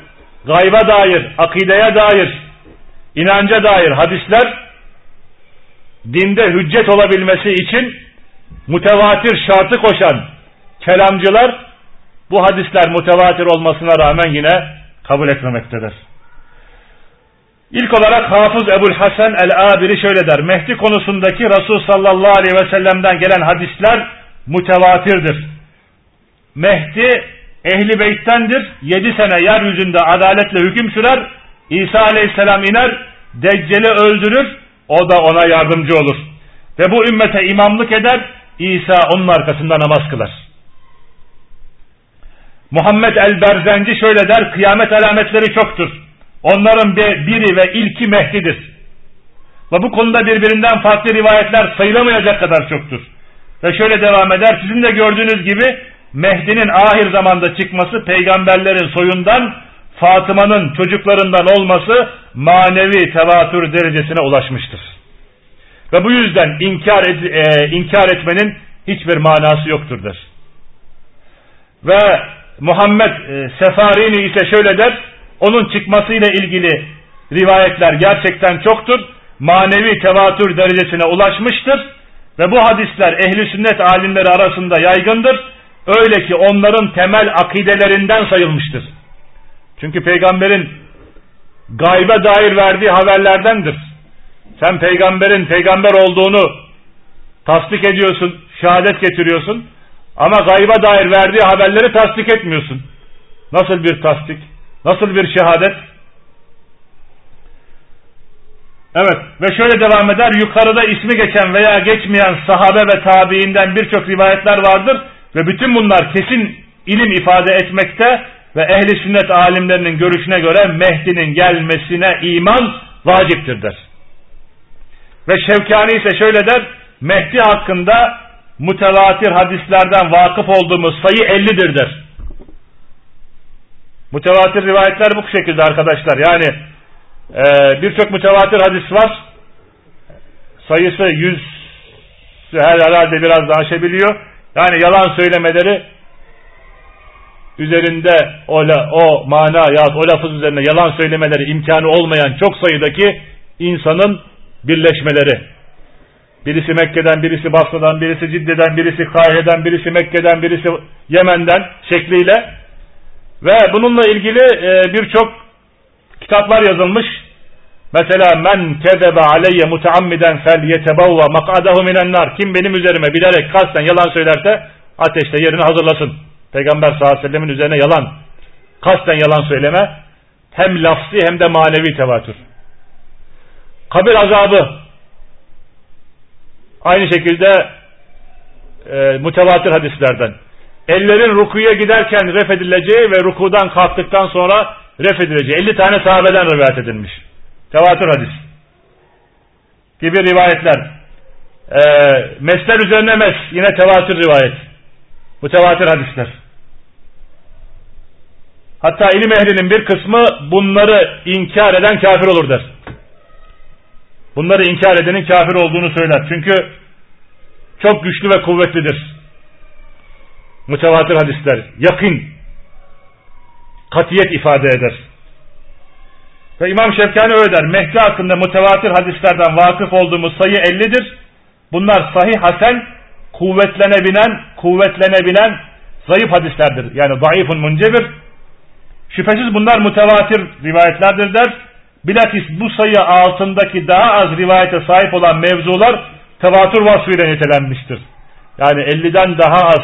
gayba dair, akideye dair, inanca dair hadisler dinde hüccet olabilmesi için mutevatir şartı koşan kelamcılar bu hadisler mutevatir olmasına rağmen yine kabul etmemektedir. İlk olarak Hafız Ebul Hasan el-Abiri şöyle der. Mehdi konusundaki Resul sallallahu aleyhi ve sellem'den gelen hadisler mutevatirdir. Mehdi ehli beyttendir. Yedi sene yeryüzünde adaletle hüküm sürer. İsa aleyhisselam iner. Deccali öldürür. O da ona yardımcı olur. Ve bu ümmete imamlık eder. İsa onun arkasında namaz kılar. Muhammed el-Berzenci şöyle der. Kıyamet alametleri çoktur. Onların biri ve ilki Mehdi'dir. Ve bu konuda birbirinden farklı rivayetler sayılamayacak kadar çoktur. Ve şöyle devam eder. Sizin de gördüğünüz gibi Mehdi'nin ahir zamanda çıkması peygamberlerin soyundan Fatıma'nın çocuklarından olması manevi tevatür derecesine ulaşmıştır. Ve bu yüzden inkar, et, e, inkar etmenin hiçbir manası yoktur der. Ve Muhammed e, Sefarini ise şöyle der, onun çıkmasıyla ilgili rivayetler gerçekten çoktur. Manevi tevatür derecesine ulaşmıştır. Ve bu hadisler ehli sünnet alimleri arasında yaygındır. Öyle ki onların temel akidelerinden sayılmıştır. Çünkü peygamberin gaybe dair verdiği haberlerdendir. Sen peygamberin peygamber olduğunu tasdik ediyorsun, şehadet getiriyorsun. Ama gayba dair verdiği haberleri tasdik etmiyorsun. Nasıl bir tasdik? Nasıl bir şehadet? Evet ve şöyle devam eder. Yukarıda ismi geçen veya geçmeyen sahabe ve tabiinden birçok rivayetler vardır. Ve bütün bunlar kesin ilim ifade etmekte ve ehli sünnet alimlerinin görüşüne göre Mehdi'nin gelmesine iman vaciptir der. Ve Şevkani ise şöyle der. Mehdi hakkında mutevatir hadislerden vakıf olduğumuz sayı 50'dir der. Mutevatir rivayetler bu şekilde arkadaşlar. Yani e, birçok mutevatir hadis var. Sayısı 100 herhalde biraz daha aşabiliyor. Yani yalan söylemeleri üzerinde o, o mana ya o lafız üzerine yalan söylemeleri imkanı olmayan çok sayıdaki insanın birleşmeleri. Birisi Mekke'den, birisi Basra'dan, birisi Cidde'den, birisi Kahire'den, birisi Mekke'den, birisi Yemen'den şekliyle ve bununla ilgili e, birçok kitaplar yazılmış. Mesela men kezebe aleyye muteammiden fel yetebavva mak'adahu minen. Kim benim üzerime bilerek kasten yalan söylerse ateşte yerini hazırlasın. Peygamber sallallahu aleyhi ve sellemin üzerine yalan. Kasten yalan söyleme. Hem lafzi hem de manevi tevatür. Kabir azabı. Aynı şekilde e, mutevatir hadislerden. Ellerin rukuya giderken ref edileceği ve rukudan kalktıktan sonra ref edileceği. 50 tane sahabeden rivayet edilmiş. Tevatür hadis. Gibi rivayetler. E, mesler üzerine mes. Yine tevatür rivayet. Bu tevatür hadisler. Hatta ilim ehlinin bir kısmı bunları inkar eden kafir olur der. Bunları inkar edenin kafir olduğunu söyler. Çünkü çok güçlü ve kuvvetlidir. Mütevatir hadisler. Yakın. Katiyet ifade eder. Ve İmam Şevkani öyle der. Mehdi hakkında mütevatir hadislerden vakıf olduğumuz sayı 50'dir. Bunlar sahih hasen, kuvvetlenebilen, kuvvetlenebilen zayıf hadislerdir. Yani zayıfun muncebir. Şüphesiz bunlar mütevatir rivayetlerdir der. Bilakis bu sayı altındaki daha az rivayete sahip olan mevzular tevatür vasfıyla nitelenmiştir. Yani 50'den daha az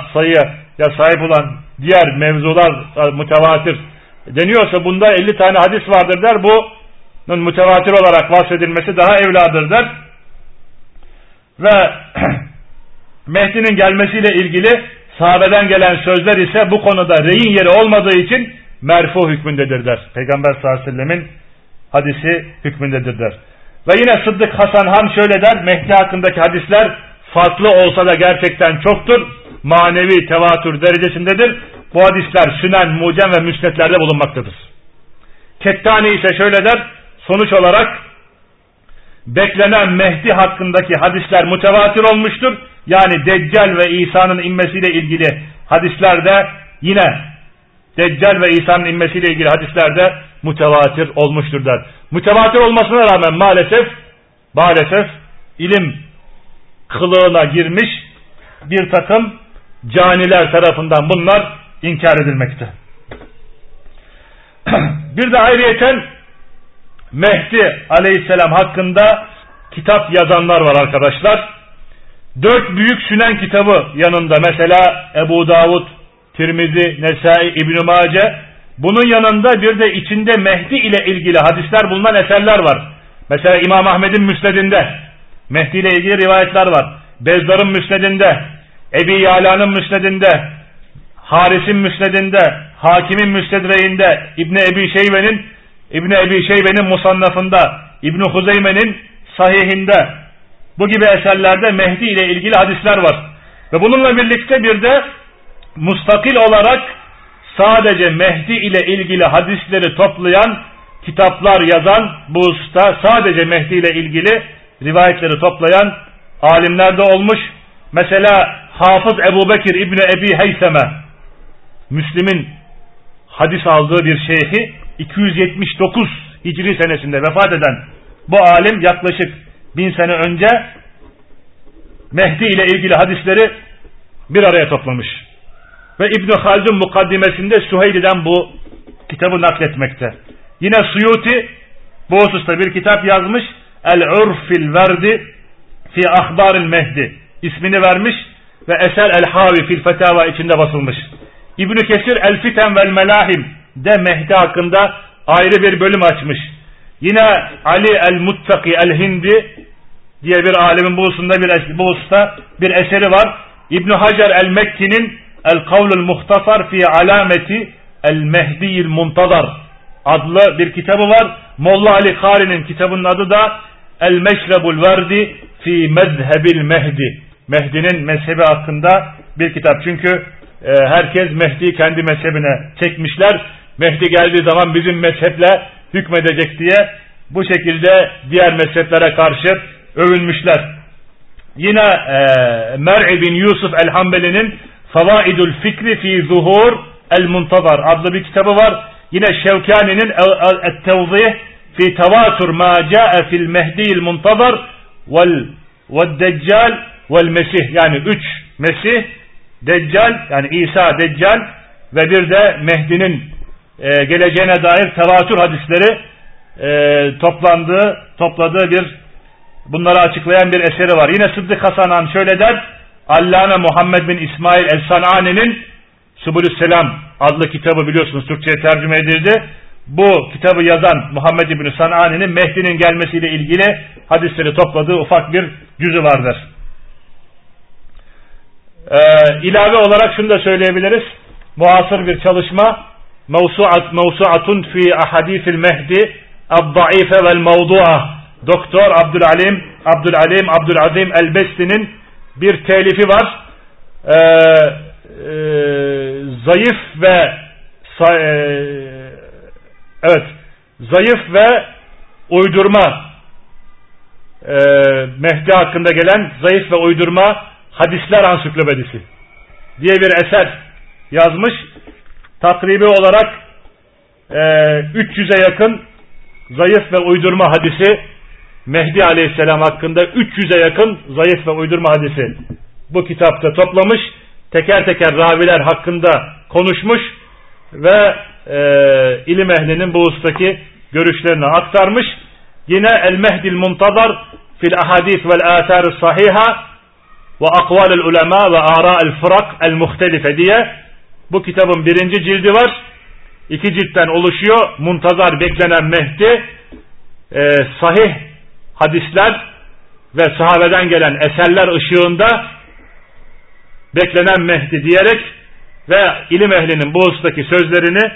sayıya sahip olan diğer mevzular mütevatir deniyorsa bunda 50 tane hadis vardır der. Bunun mütevatir olarak vasfedilmesi daha evladır der. Ve Mehdi'nin gelmesiyle ilgili sahabeden gelen sözler ise bu konuda reyin yeri olmadığı için merfu hükmündedir der. Peygamber sallallahu aleyhi ve sellemin hadisi hükmündedir der. Ve yine Sıddık Hasan Han şöyle der, Mehdi hakkındaki hadisler farklı olsa da gerçekten çoktur. Manevi tevatür derecesindedir. Bu hadisler sünen, mucem ve müsnetlerde bulunmaktadır. Kettani ise şöyle der, sonuç olarak beklenen Mehdi hakkındaki hadisler mutevatir olmuştur. Yani Deccal ve İsa'nın inmesiyle ilgili hadislerde yine Deccal ve İsa'nın inmesiyle ilgili hadislerde mutevatir olmuştur der. Mutevatir olmasına rağmen maalesef maalesef ilim kılığına girmiş bir takım caniler tarafından bunlar inkar edilmekte. bir de ayrıyeten Mehdi aleyhisselam hakkında kitap yazanlar var arkadaşlar. Dört büyük sünen kitabı yanında mesela Ebu Davud, Tirmizi, Nesai, İbn-i Mace. Bunun yanında bir de içinde Mehdi ile ilgili hadisler bulunan eserler var. Mesela İmam Ahmed'in müsnedinde Mehdi ile ilgili rivayetler var. Bezdar'ın müsnedinde, Ebi Yala'nın müsnedinde, Haris'in müsnedinde, Hakim'in müstedreğinde, İbni Ebi Şeybe'nin İbni Ebi Şeybe'nin musannafında, İbni Huzeyme'nin sahihinde bu gibi eserlerde Mehdi ile ilgili hadisler var. Ve bununla birlikte bir de mustakil olarak sadece Mehdi ile ilgili hadisleri toplayan kitaplar yazan bu usta sadece Mehdi ile ilgili rivayetleri toplayan alimler de olmuş. Mesela Hafız Ebu Bekir İbni Ebi Heyseme Müslim'in hadis aldığı bir şeyhi 279 Hicri senesinde vefat eden bu alim yaklaşık bin sene önce Mehdi ile ilgili hadisleri bir araya toplamış. Ve İbn Haldun mukaddimesinde Süheyli'den bu kitabı nakletmekte. Yine Suyuti bu hususta bir kitap yazmış. El-Urfil Verdi fi Ahbaril Mehdi ismini vermiş ve eser El-Havi fil Fetava içinde basılmış. İbn Kesir El-Fiten vel Melahim de Mehdi hakkında ayrı bir bölüm açmış. Yine Ali el-Muttaki el-Hindi diye bir alimin bu bir, bu hususta bir eseri var. İbn Hacer el-Mekki'nin El-Kavlul Muhtasar fi Alameti El-Mehdi'il Muntazar adlı bir kitabı var. Molla Ali Kari'nin kitabının adı da El-Meşrebul Verdi fi Mezhebil Mehdi. Mehdi'nin mezhebi hakkında bir kitap. Çünkü e, herkes Mehdi'yi kendi mezhebine çekmişler. Mehdi geldiği zaman bizim mezheple hükmedecek diye bu şekilde diğer mezheplere karşı övünmüşler. Yine e, Mer'i bin Yusuf el-Hambeli'nin Favaidul Fikri fi Zuhur el-Muntazar adlı bir kitabı var. Yine Şevkani'nin El-Tevzih fi Tevatur ma ca'e fil Mehdi'il Muntazar vel Deccal vel Mesih yani üç Mesih, Deccal yani İsa Deccal ve bir de Mehdi'nin e, geleceğine dair tevatür hadisleri e, toplandığı, topladığı bir bunları açıklayan bir eseri var. Yine Sıddık Hasan şöyle der. Allame Muhammed bin İsmail el-San'ani'nin Subulüsselam adlı kitabı biliyorsunuz Türkçe'ye tercüme edildi. Bu kitabı yazan Muhammed bin San'ani'nin Mehdi'nin gelmesiyle ilgili hadisleri topladığı ufak bir cüzü vardır. Ee, ilave olarak şunu da söyleyebiliriz. Muasır bir çalışma Mevsuat, Mevsuatun fi ahadisil Mehdi Abdaife vel Mevdu'a Doktor Abdülalim Abdülalim Abdülazim El-Besti'nin bir telifi var. Ee, e, zayıf ve e, evet zayıf ve uydurma e, Mehdi hakkında gelen zayıf ve uydurma hadisler ansiklopedisi diye bir eser yazmış. Takribi olarak e, 300'e yakın zayıf ve uydurma hadisi Mehdi Aleyhisselam hakkında 300'e yakın zayıf ve uydurma hadisi bu kitapta toplamış. Teker teker raviler hakkında konuşmuş ve e, ilim ehlinin bu ustaki görüşlerini aktarmış. Yine El Mehdil Muntazar fil ahadis vel athar sahiha ve akvalul ulema ve ara'el fırak el muhtelife diye bu kitabın birinci cildi var. İki ciltten oluşuyor. Muntazar beklenen Mehdi e, sahih hadisler ve sahabeden gelen eserler ışığında beklenen Mehdi diyerek ve ilim ehlinin bu husustaki sözlerini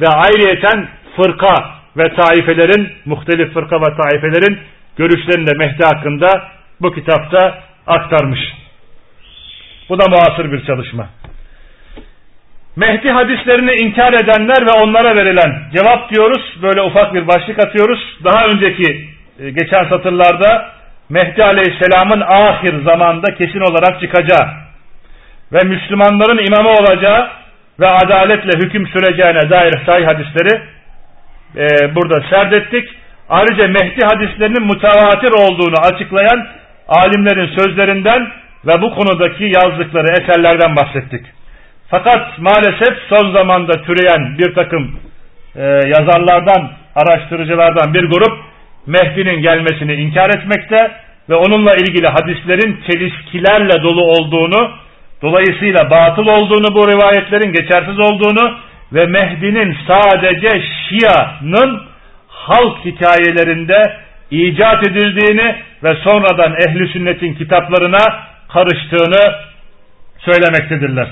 ve ayrıyeten fırka ve taifelerin, muhtelif fırka ve taifelerin görüşlerini de Mehdi hakkında bu kitapta aktarmış. Bu da muasır bir çalışma. Mehdi hadislerini inkar edenler ve onlara verilen cevap diyoruz. Böyle ufak bir başlık atıyoruz. Daha önceki e, geçen satırlarda Mehdi Aleyhisselam'ın ahir zamanda kesin olarak çıkacağı ve Müslümanların imamı olacağı ve adaletle hüküm süreceğine dair sahih hadisleri e, burada serdettik. Ayrıca Mehdi hadislerinin mutavatir olduğunu açıklayan alimlerin sözlerinden ve bu konudaki yazdıkları eserlerden bahsettik. Fakat maalesef son zamanda türeyen bir takım e, yazarlardan, araştırıcılardan bir grup Mehdi'nin gelmesini inkar etmekte ve onunla ilgili hadislerin çelişkilerle dolu olduğunu, dolayısıyla batıl olduğunu bu rivayetlerin geçersiz olduğunu ve Mehdi'nin sadece Şia'nın halk hikayelerinde icat edildiğini ve sonradan ehli sünnetin kitaplarına karıştığını söylemektedirler.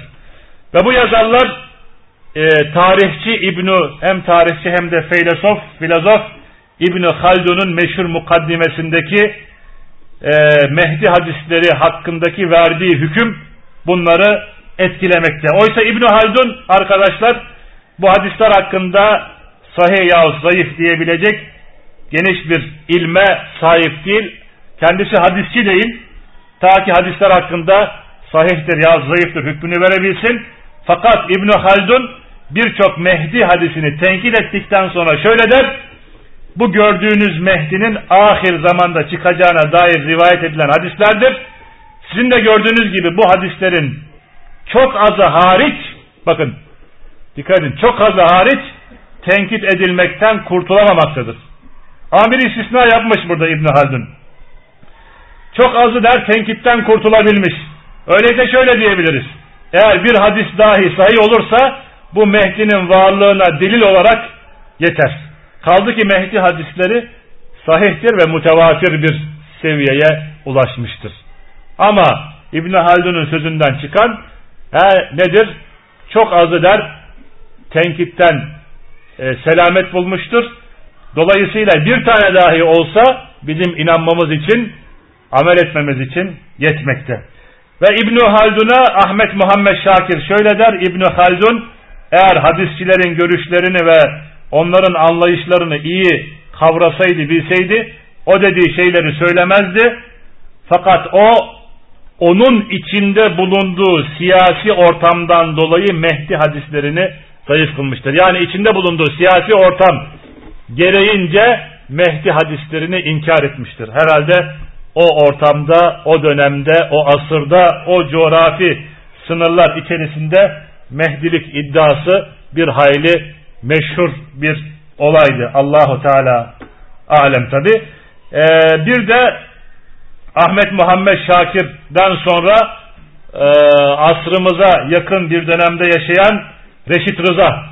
Ve bu yazarlar e, tarihçi İbnu hem tarihçi hem de filozof, filozof İbni Haldun'un meşhur mukaddimesindeki e, Mehdi hadisleri hakkındaki verdiği hüküm bunları etkilemekte. Oysa İbni Haldun arkadaşlar bu hadisler hakkında sahih yahut zayıf diyebilecek geniş bir ilme sahip değil. Kendisi hadisçi değil. Ta ki hadisler hakkında sahihtir ya zayıftır hükmünü verebilsin. Fakat İbn Haldun birçok Mehdi hadisini tenkit ettikten sonra şöyle der. Bu gördüğünüz Mehdi'nin ahir zamanda çıkacağına dair rivayet edilen hadislerdir. Sizin de gördüğünüz gibi bu hadislerin çok azı hariç bakın dikkat edin çok azı hariç tenkit edilmekten kurtulamamaktadır. Amir istisna yapmış burada İbn Haldun. Çok azı der tenkitten kurtulabilmiş. Öyleyse şöyle diyebiliriz. Eğer bir hadis dahi sahih olursa bu Mehdi'nin varlığına delil olarak yeter. Kaldı ki Mehdi hadisleri sahihtir ve mutevatir bir seviyeye ulaşmıştır. Ama İbn Haldun'un sözünden çıkan he, nedir? Çok azı der tenkitten e, selamet bulmuştur. Dolayısıyla bir tane dahi olsa bizim inanmamız için, amel etmemiz için yetmekte. Ve İbn Haldun'a Ahmet Muhammed Şakir şöyle der. İbn Haldun eğer hadisçilerin görüşlerini ve onların anlayışlarını iyi kavrasaydı, bilseydi o dediği şeyleri söylemezdi. Fakat o onun içinde bulunduğu siyasi ortamdan dolayı Mehdi hadislerini zayıf kılmıştır. Yani içinde bulunduğu siyasi ortam gereğince Mehdi hadislerini inkar etmiştir. Herhalde o ortamda, o dönemde, o asırda, o coğrafi sınırlar içerisinde Mehdilik iddiası bir hayli meşhur bir olaydı. Allahu Teala alem tabi. Ee, bir de Ahmet Muhammed Şakir'den sonra e, asrımıza yakın bir dönemde yaşayan Reşit Rıza.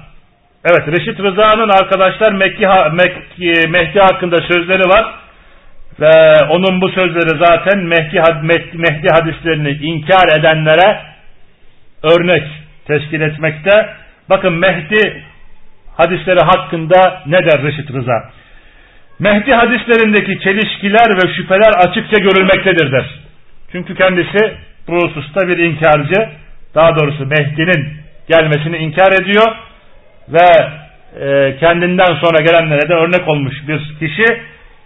Evet Reşit Rıza'nın arkadaşlar Mekki, Mekki, Mehdi hakkında sözleri var. Ve onun bu sözleri zaten Mehdi, Mehdi hadislerini inkar edenlere örnek teşkil etmekte. Bakın Mehdi hadisleri hakkında ne der Reşit Rıza? Mehdi hadislerindeki çelişkiler ve şüpheler açıkça görülmektedir der. Çünkü kendisi bu hususta bir inkarcı. Daha doğrusu Mehdi'nin gelmesini inkar ediyor ve e, kendinden sonra gelenlere de örnek olmuş bir kişi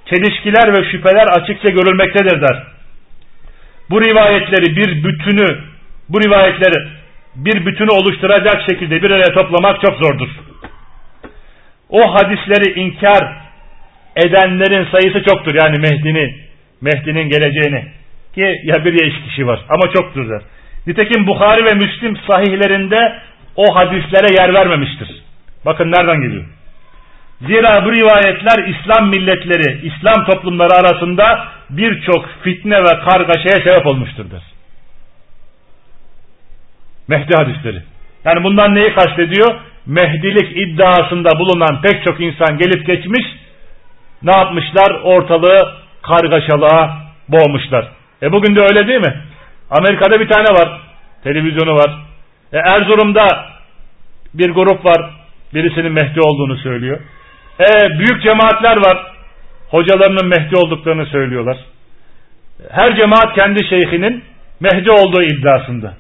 çelişkiler ve şüpheler açıkça görülmektedir der. Bu rivayetleri bir bütünü, bu rivayetleri bir bütünü oluşturacak şekilde bir araya toplamak çok zordur. O hadisleri inkar edenlerin sayısı çoktur. Yani Mehdi'nin Mehdi'nin geleceğini. Ki ya bir ya iki kişi var ama çoktur der. Nitekim Bukhari ve Müslim sahihlerinde o hadislere yer vermemiştir. Bakın nereden geliyor. Zira bu rivayetler İslam milletleri, İslam toplumları arasında birçok fitne ve kargaşaya sebep olmuştur. Mehdi hadisleri. Yani bundan neyi kastediyor? Mehdilik iddiasında bulunan pek çok insan gelip geçmiş, ne yapmışlar? Ortalığı kargaşalığa boğmuşlar. E bugün de öyle değil mi? Amerika'da bir tane var. televizyonu var. E, Erzurum'da bir grup var. Birisinin Mehdi olduğunu söylüyor. E, büyük cemaatler var. Hocalarının Mehdi olduklarını söylüyorlar. Her cemaat kendi şeyhinin Mehdi olduğu iddiasında.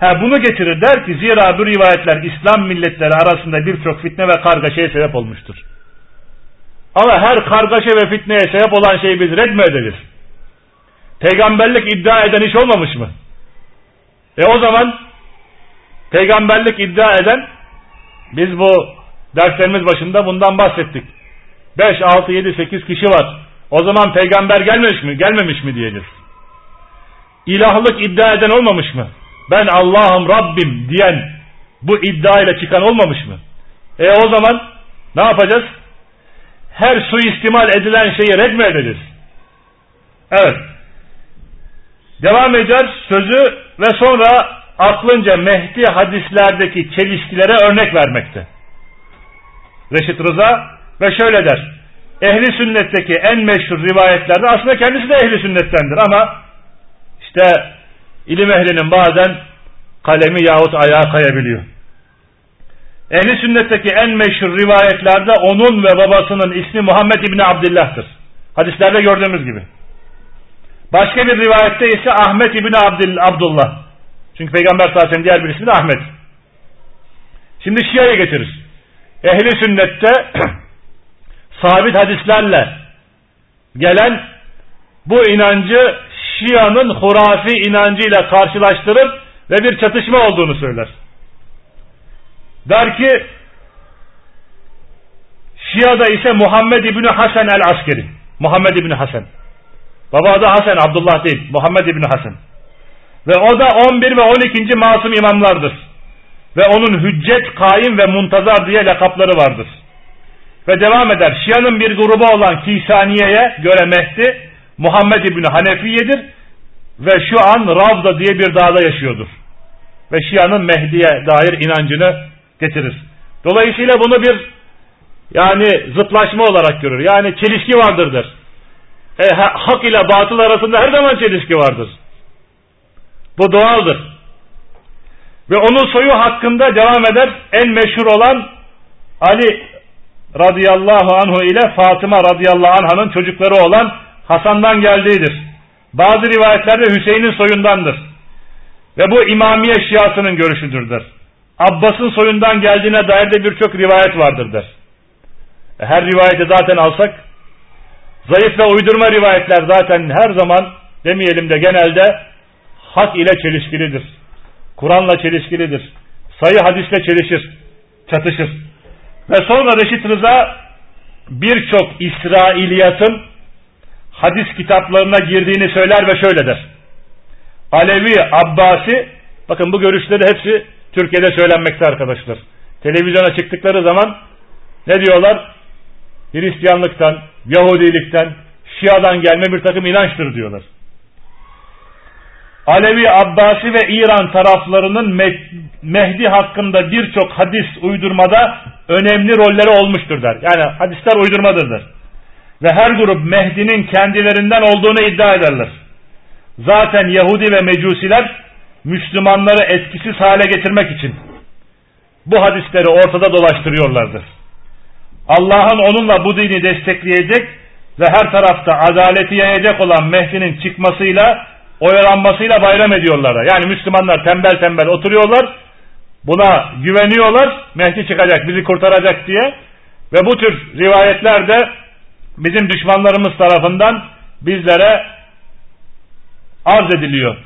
Ha bunu getirir der ki zira bu rivayetler İslam milletleri arasında birçok fitne ve kargaşaya sebep olmuştur. Ama her kargaşa ve fitneye sebep olan şeyi biz red mi ederiz? Peygamberlik iddia eden hiç olmamış mı? E o zaman peygamberlik iddia eden biz bu derslerimiz başında bundan bahsettik. 5, 6, 7, 8 kişi var. O zaman peygamber gelmemiş mi? Gelmemiş mi diyeceğiz. İlahlık iddia eden olmamış mı? Ben Allah'ım Rabbim diyen bu iddia ile çıkan olmamış mı? E o zaman ne yapacağız? Her suistimal edilen şeyi red mi edeceğiz? Evet. Devam edeceğiz sözü ve sonra aklınca Mehdi hadislerdeki çelişkilere örnek vermekte. Reşit Rıza ve şöyle der. Ehli sünnetteki en meşhur rivayetlerde aslında kendisi de ehli sünnettendir ama işte ilim ehlinin bazen kalemi yahut ayağa kayabiliyor. Ehli sünnetteki en meşhur rivayetlerde onun ve babasının ismi Muhammed İbni Abdillah'tır. Hadislerde gördüğümüz gibi. Başka bir rivayette ise Ahmet İbni Abdullah. Çünkü Peygamber zaten diğer bir ismi de Ahmet. Şimdi Şia'ya getiririz. Ehli sünnette sabit hadislerle gelen bu inancı Şia'nın hurafi inancıyla karşılaştırıp ve bir çatışma olduğunu söyler. Der ki Şia'da ise Muhammed İbni Hasan el-Askeri. Muhammed İbni Hasan. Baba adı Hasan, Abdullah değil. Muhammed İbni Hasan. Ve o da 11 ve 12. masum imamlardır. Ve onun hüccet, kaim ve muntazar diye lakapları vardır. Ve devam eder. Şia'nın bir grubu olan Kisaniye'ye göre Mehdi Muhammed İbni Hanefiye'dir. Ve şu an Ravda diye bir dağda yaşıyordur. Ve Şia'nın Mehdi'ye dair inancını getirir. Dolayısıyla bunu bir yani zıtlaşma olarak görür. Yani çelişki vardır der. E, hak ile batıl arasında her zaman çelişki vardır. Bu doğaldır. Ve onun soyu hakkında devam eder. En meşhur olan Ali radıyallahu anhu ile Fatıma radıyallahu anh'ın çocukları olan Hasan'dan geldiğidir. Bazı rivayetlerde Hüseyin'in soyundandır. Ve bu İmamiye Şiasının görüşüdür der. Abbas'ın soyundan geldiğine dair de birçok rivayet vardır der. E, her rivayeti zaten alsak zayıf ve uydurma rivayetler zaten her zaman demeyelim de genelde hak ile çelişkilidir. Kur'an'la çelişkilidir. Sayı hadisle çelişir, çatışır. Ve sonra Reşit Rıza birçok İsrailiyatın hadis kitaplarına girdiğini söyler ve şöyle der. Alevi, Abbasi, bakın bu görüşleri hepsi Türkiye'de söylenmekte arkadaşlar. Televizyona çıktıkları zaman ne diyorlar? Hristiyanlıktan, Yahudilikten, Şia'dan gelme bir takım inançtır diyorlar. Alevi, Abbasi ve İran taraflarının Mehdi hakkında birçok hadis uydurmada önemli rolleri olmuştur der. Yani hadisler uydurmadır der. Ve her grup Mehdi'nin kendilerinden olduğunu iddia ederler. Zaten Yahudi ve Mecusiler Müslümanları etkisiz hale getirmek için bu hadisleri ortada dolaştırıyorlardır. Allah'ın onunla bu dini destekleyecek ve her tarafta adaleti yayacak olan Mehdi'nin çıkmasıyla oyalanmasıyla bayram ediyorlar. Yani Müslümanlar tembel tembel oturuyorlar. Buna güveniyorlar. Mehdi çıkacak, bizi kurtaracak diye. Ve bu tür rivayetler de bizim düşmanlarımız tarafından bizlere arz ediliyor.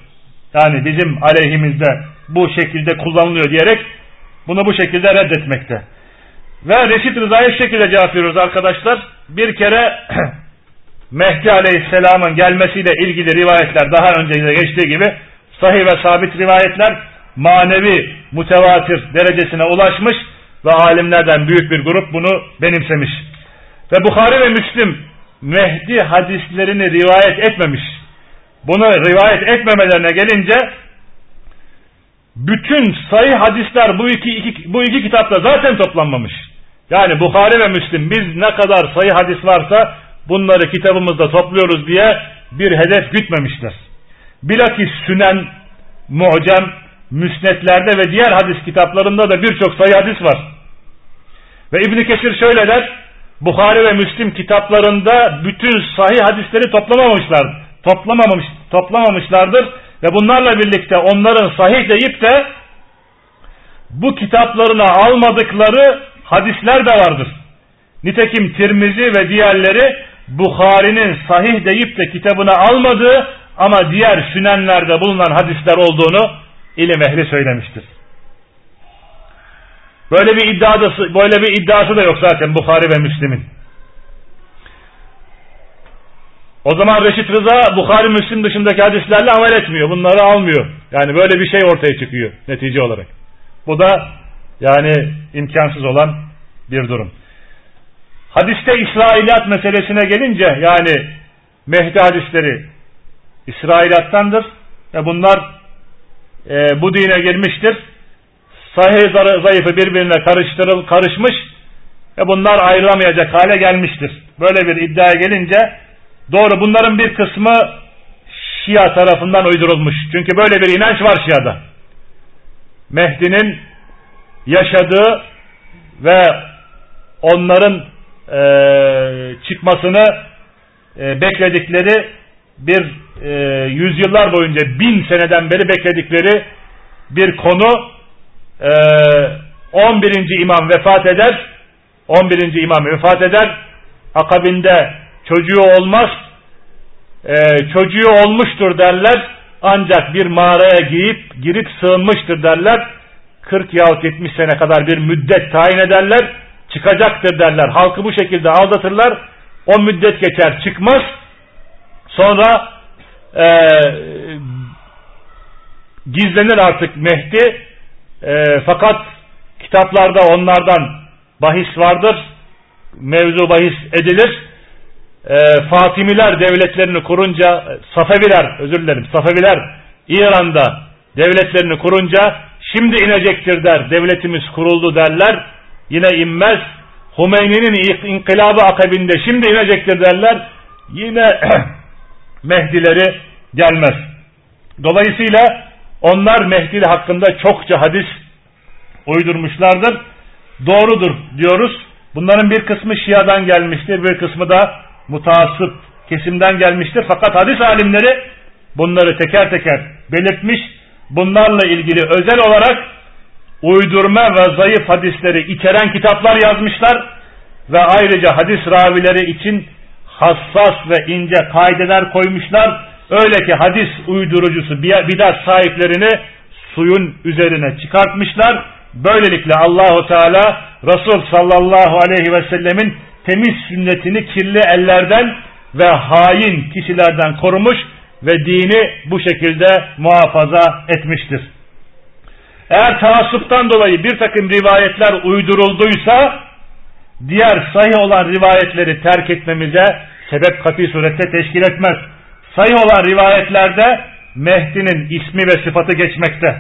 Yani bizim aleyhimizde bu şekilde kullanılıyor diyerek bunu bu şekilde reddetmekte. Ve Reşit Rıza'ya şekilde cevap veriyoruz arkadaşlar. Bir kere Mehdi Aleyhisselam'ın gelmesiyle ilgili rivayetler daha önce de geçtiği gibi sahih ve sabit rivayetler manevi mutevatir derecesine ulaşmış ve alimlerden büyük bir grup bunu benimsemiş. Ve Bukhari ve Müslim Mehdi hadislerini rivayet etmemiş. Bunu rivayet etmemelerine gelince bütün sayı hadisler bu iki, iki, bu iki kitapta zaten toplanmamış. Yani Bukhari ve Müslim biz ne kadar sayı hadis varsa bunları kitabımızda topluyoruz diye bir hedef gütmemişler. Bilakis Sünen, Mu'cem müsnetlerde ve diğer hadis kitaplarında da birçok sayı hadis var. Ve İbn Kesir şöyle der. Bukhari ve Müslim kitaplarında bütün sahih hadisleri toplamamışlar. Toplamamış, toplamamışlardır ve bunlarla birlikte onların sahih deyip de bu kitaplarına almadıkları hadisler de vardır. Nitekim Tirmizi ve diğerleri Bukhari'nin sahih deyip de kitabına almadığı ama diğer sünenlerde bulunan hadisler olduğunu ilim ehli söylemiştir. Böyle bir iddiası, böyle bir iddiası da yok zaten Bukhari ve Müslim'in. O zaman Reşit Rıza Bukhari Müslim dışındaki hadislerle amel etmiyor. Bunları almıyor. Yani böyle bir şey ortaya çıkıyor netice olarak. Bu da yani imkansız olan bir durum. Hadiste İsrailiyat meselesine gelince yani Mehdi hadisleri İsrailiyattandır ve bunlar e, bu dine girmiştir. Sahih zayıfı birbirine karıştırıl karışmış ve bunlar ayrılamayacak hale gelmiştir. Böyle bir iddiaya gelince doğru bunların bir kısmı Şia tarafından uydurulmuş. Çünkü böyle bir inanç var Şia'da. Mehdi'nin yaşadığı ve onların e, çıkmasını e, bekledikleri bir e, yüzyıllar boyunca bin seneden beri bekledikleri bir konu e, 11. imam vefat eder 11. imam vefat eder akabinde çocuğu olmaz e, çocuğu olmuştur derler ancak bir mağaraya giyip girip sığınmıştır derler 40 yahut 70 sene kadar bir müddet tayin ederler çıkacaktır derler. Halkı bu şekilde aldatırlar. O müddet geçer çıkmaz. Sonra e, gizlenir artık Mehdi. E, fakat kitaplarda onlardan bahis vardır. Mevzu bahis edilir. E, Fatimiler devletlerini kurunca Safeviler özür dilerim Safeviler İran'da devletlerini kurunca şimdi inecektir der devletimiz kuruldu derler yine inmez Hümeyni'nin inkılabı akabinde şimdi inecektir derler yine Mehdileri gelmez. Dolayısıyla onlar Mehdi hakkında çokça hadis uydurmuşlardır. Doğrudur diyoruz. Bunların bir kısmı Şia'dan gelmiştir, bir kısmı da mutasip kesimden gelmiştir. Fakat hadis alimleri bunları teker teker belirtmiş. Bunlarla ilgili özel olarak uydurma ve zayıf hadisleri içeren kitaplar yazmışlar ve ayrıca hadis ravileri için hassas ve ince kaideler koymuşlar. Öyle ki hadis uydurucusu bidat sahiplerini suyun üzerine çıkartmışlar. Böylelikle Allahu Teala Resul sallallahu aleyhi ve sellemin temiz sünnetini kirli ellerden ve hain kişilerden korumuş ve dini bu şekilde muhafaza etmiştir. Eğer taassuptan dolayı bir takım rivayetler uydurulduysa diğer sahih olan rivayetleri terk etmemize sebep kati surette teşkil etmez. Sahih olan rivayetlerde Mehdi'nin ismi ve sıfatı geçmekte.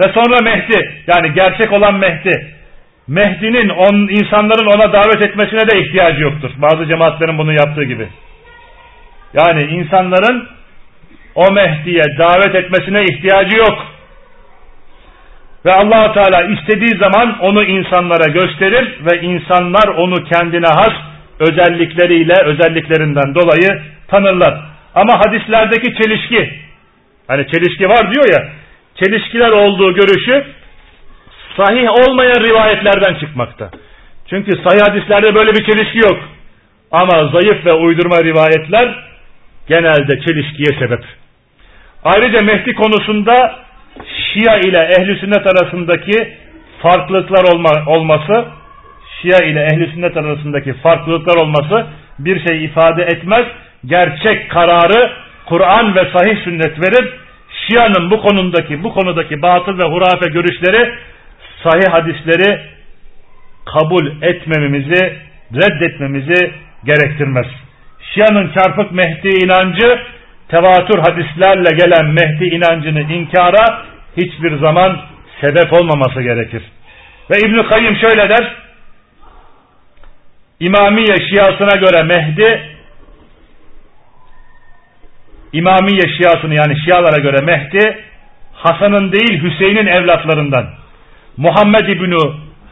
Ve sonra Mehdi yani gerçek olan Mehdi Mehdi'nin on, insanların ona davet etmesine de ihtiyacı yoktur. Bazı cemaatlerin bunu yaptığı gibi. Yani insanların o Mehdi'ye davet etmesine ihtiyacı yok. Ve allah Teala istediği zaman onu insanlara gösterir ve insanlar onu kendine has özellikleriyle özelliklerinden dolayı tanırlar. Ama hadislerdeki çelişki hani çelişki var diyor ya çelişkiler olduğu görüşü sahih olmayan rivayetlerden çıkmakta. Çünkü sahih hadislerde böyle bir çelişki yok. Ama zayıf ve uydurma rivayetler genelde çelişkiye sebep. Ayrıca Mehdi konusunda Şia ile ehli sünnet arasındaki farklılıklar olma, olması Şia ile ehli sünnet arasındaki farklılıklar olması bir şey ifade etmez. Gerçek kararı Kur'an ve sahih sünnet verir. Şia'nın bu konudaki bu konudaki batıl ve hurafe görüşleri sahih hadisleri kabul etmememizi, reddetmemizi gerektirmez. Şia'nın çarpık Mehdi inancı tevatür hadislerle gelen Mehdi inancını inkara hiçbir zaman sebep olmaması gerekir. Ve İbn-i Kayyım şöyle der, İmamiye Şiasına göre Mehdi, İmamiye Şiasını yani Şialara göre Mehdi, Hasan'ın değil Hüseyin'in evlatlarından. Muhammed İbni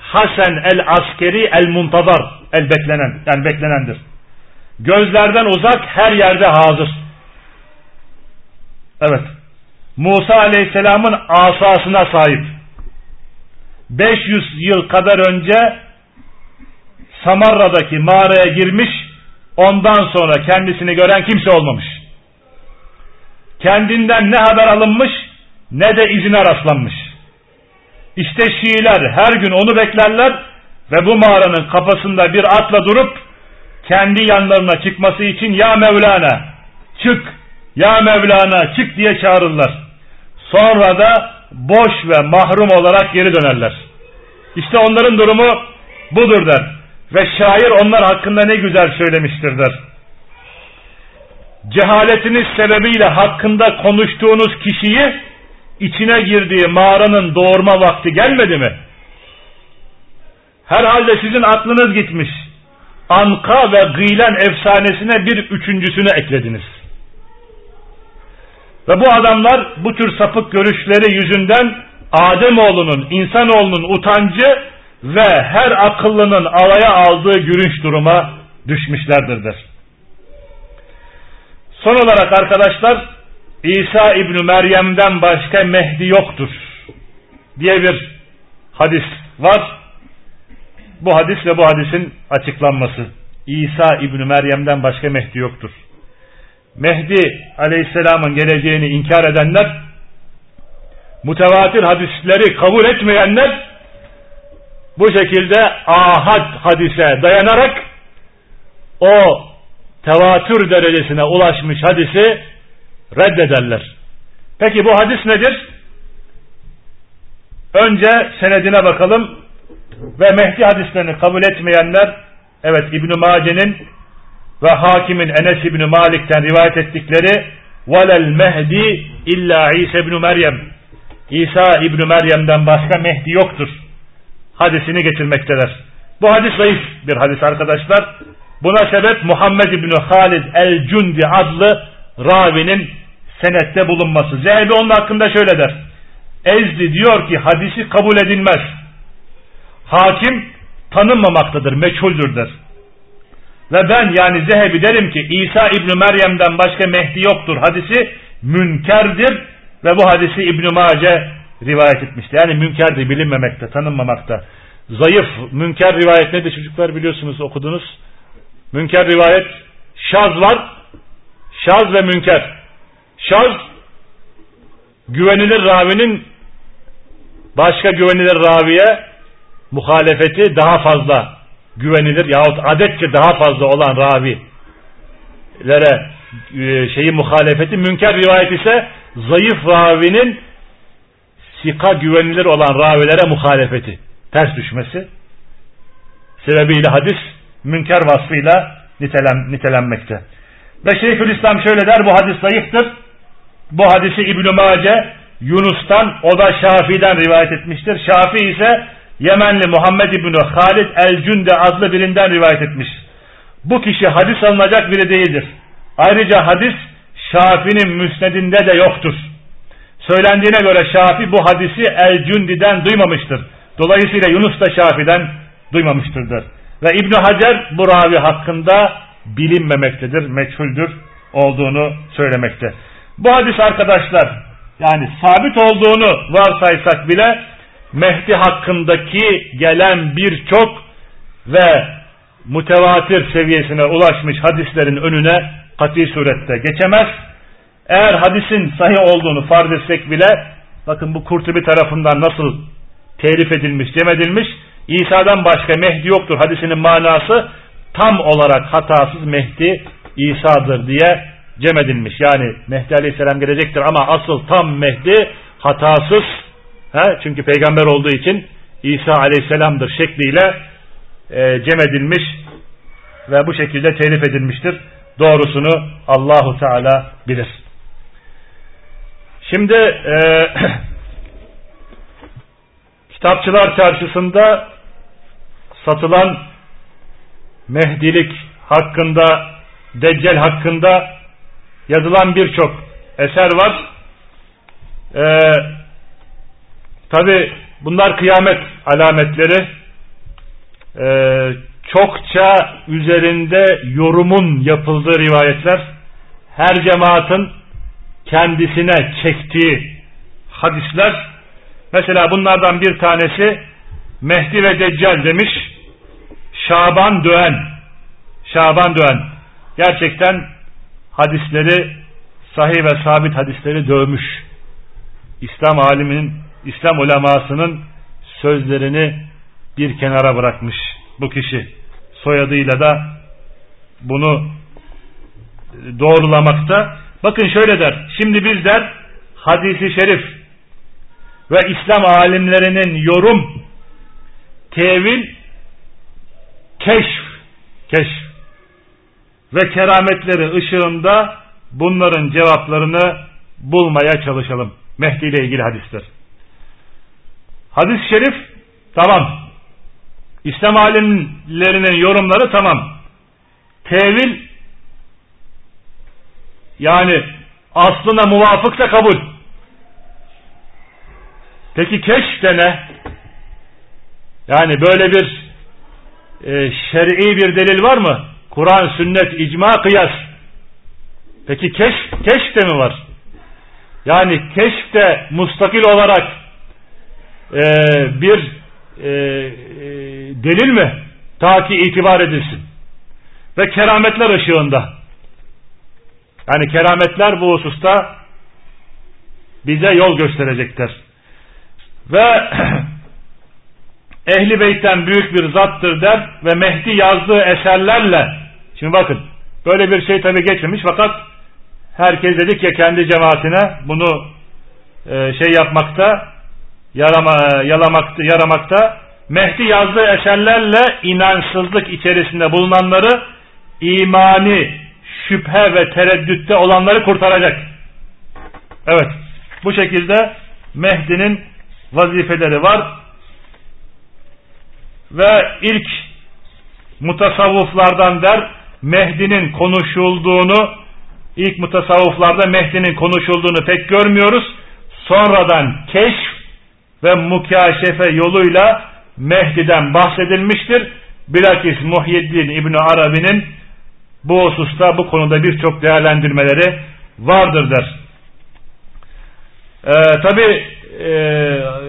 Hasan el Askeri el Muntazar el beklenen yani beklenendir. Gözlerden uzak her yerde hazır. Evet. Musa Aleyhisselam'ın asasına sahip. 500 yıl kadar önce Samarra'daki mağaraya girmiş, ondan sonra kendisini gören kimse olmamış. Kendinden ne haber alınmış ne de izine rastlanmış. İşte Şiiler her gün onu beklerler ve bu mağaranın kapısında bir atla durup kendi yanlarına çıkması için ya Mevlana çık ya Mevlana çık diye çağırırlar. Sonra da boş ve mahrum olarak geri dönerler. İşte onların durumu budur der. Ve şair onlar hakkında ne güzel söylemiştir der. Cehaletiniz sebebiyle hakkında konuştuğunuz kişiyi içine girdiği mağaranın doğurma vakti gelmedi mi? Herhalde sizin aklınız gitmiş. Anka ve Gıylen efsanesine bir üçüncüsünü eklediniz. Ve bu adamlar bu tür sapık görüşleri yüzünden Ademoğlunun, insanoğlunun utancı ve her akıllının alaya aldığı gülünç duruma düşmüşlerdir. Son olarak arkadaşlar İsa İbni Meryem'den başka Mehdi yoktur diye bir hadis var. Bu hadis ve bu hadisin açıklanması. İsa İbni Meryem'den başka Mehdi yoktur. Mehdi Aleyhisselam'ın geleceğini inkar edenler, mutevatir hadisleri kabul etmeyenler, bu şekilde ahad hadise dayanarak o tevatür derecesine ulaşmış hadisi reddederler. Peki bu hadis nedir? Önce senedine bakalım ve Mehdi hadislerini kabul etmeyenler evet İbn Mace'nin ve Hakim'in Enes İbn Malik'ten rivayet ettikleri velel mehdi illa İsa İbn Meryem İsa İbn Meryem'den başka Mehdi yoktur hadisini getirmektedir. Bu hadis zayıf bir hadis arkadaşlar. Buna sebep Muhammed İbni Halid el-Cundi adlı ravinin senette bulunması. Zehebi onun hakkında şöyle der. Ezdi diyor ki hadisi kabul edilmez. Hakim tanınmamaktadır, meçhuldür der. Ve ben yani Zehebi derim ki İsa İbni Meryem'den başka Mehdi yoktur. Hadisi münkerdir ve bu hadisi İbn Mace rivayet etmişti. Yani münkerdir bilinmemekte, tanınmamakta. Zayıf, münker rivayet nedir çocuklar biliyorsunuz okudunuz. Münker rivayet şaz var. Şaz ve münker. Şaz güvenilir ravinin başka güvenilir raviye muhalefeti daha fazla güvenilir yahut adetçe daha fazla olan ravilere e, şeyi muhalefeti münker rivayet ise zayıf ravinin sika güvenilir olan ravilere muhalefeti ters düşmesi sebebiyle hadis münker vasfıyla nitelen, nitelenmekte. Ve Şeyhülislam şöyle der bu hadis zayıftır. Bu hadisi İbn-i Mace Yunus'tan o da Şafii'den rivayet etmiştir. Şafii ise Yemenli Muhammed İbni Halid el-Cünde adlı birinden rivayet etmiş. Bu kişi hadis alınacak biri değildir. Ayrıca hadis Şafi'nin müsnedinde de yoktur. Söylendiğine göre Şafi bu hadisi el-Cündi'den duymamıştır. Dolayısıyla Yunus da Şafi'den duymamıştırdır. Ve İbn Hacer bu ravi hakkında bilinmemektedir, meçhuldür olduğunu söylemekte. Bu hadis arkadaşlar yani sabit olduğunu varsaysak bile Mehdi hakkındaki gelen birçok ve mutevatir seviyesine ulaşmış hadislerin önüne kat'i surette geçemez. Eğer hadisin sahih olduğunu farz etsek bile bakın bu Kurtubi tarafından nasıl telif edilmiş, cem edilmiş İsa'dan başka Mehdi yoktur hadisinin manası tam olarak hatasız Mehdi İsa'dır diye cem edilmiş. Yani Mehdi Aleyhisselam gelecektir ama asıl tam Mehdi hatasız he, çünkü peygamber olduğu için İsa Aleyhisselam'dır şekliyle e, cem edilmiş ve bu şekilde telif edilmiştir. Doğrusunu Allahu Teala bilir. Şimdi e, kitapçılar çarşısında satılan Mehdilik hakkında, Deccal hakkında yazılan birçok eser var. Ee, Tabi bunlar kıyamet alametleri. Ee, çokça üzerinde yorumun yapıldığı rivayetler. Her cemaatin kendisine çektiği hadisler. Mesela bunlardan bir tanesi Mehdi ve Deccal demiş. Şaban Döğen. Şaban Döğen. Gerçekten hadisleri sahih ve sabit hadisleri dövmüş. İslam aliminin, İslam ulemasının sözlerini bir kenara bırakmış bu kişi. Soyadıyla da bunu doğrulamakta. Bakın şöyle der. Şimdi biz der hadisi şerif ve İslam alimlerinin yorum, tevil, keşf, keşf ve kerametleri ışığında bunların cevaplarını bulmaya çalışalım. Mehdi ile ilgili hadisler. Hadis-i şerif tamam. İslam alimlerinin yorumları tamam. Tevil yani aslına muvafıksa kabul. Peki keşf de ne? Yani böyle bir e, şer'i bir delil var mı? Kur'an, sünnet, icma, kıyas. Peki keşf, keşf de mi var? Yani keşf de mustakil olarak e, bir e, e, delil mi? Ta ki itibar edilsin. Ve kerametler ışığında. Yani kerametler bu hususta bize yol gösterecektir. Ve Ehli Beyt'ten büyük bir zattır der ve Mehdi yazdığı eserlerle şimdi bakın böyle bir şey tabi geçmemiş fakat herkes dedik ya kendi cemaatine bunu e, şey yapmakta yarama, yalamakta, yaramakta Mehdi yazdığı eserlerle inançsızlık içerisinde bulunanları imani şüphe ve tereddütte olanları kurtaracak. Evet bu şekilde Mehdi'nin vazifeleri var ve ilk mutasavvuflardan der Mehdi'nin konuşulduğunu ilk mutasavvuflarda Mehdi'nin konuşulduğunu pek görmüyoruz. Sonradan keşf ve mukaşefe yoluyla Mehdi'den bahsedilmiştir. Bilakis Muhyiddin İbni Arabi'nin bu hususta bu konuda birçok değerlendirmeleri vardır der. Ee, Tabi e,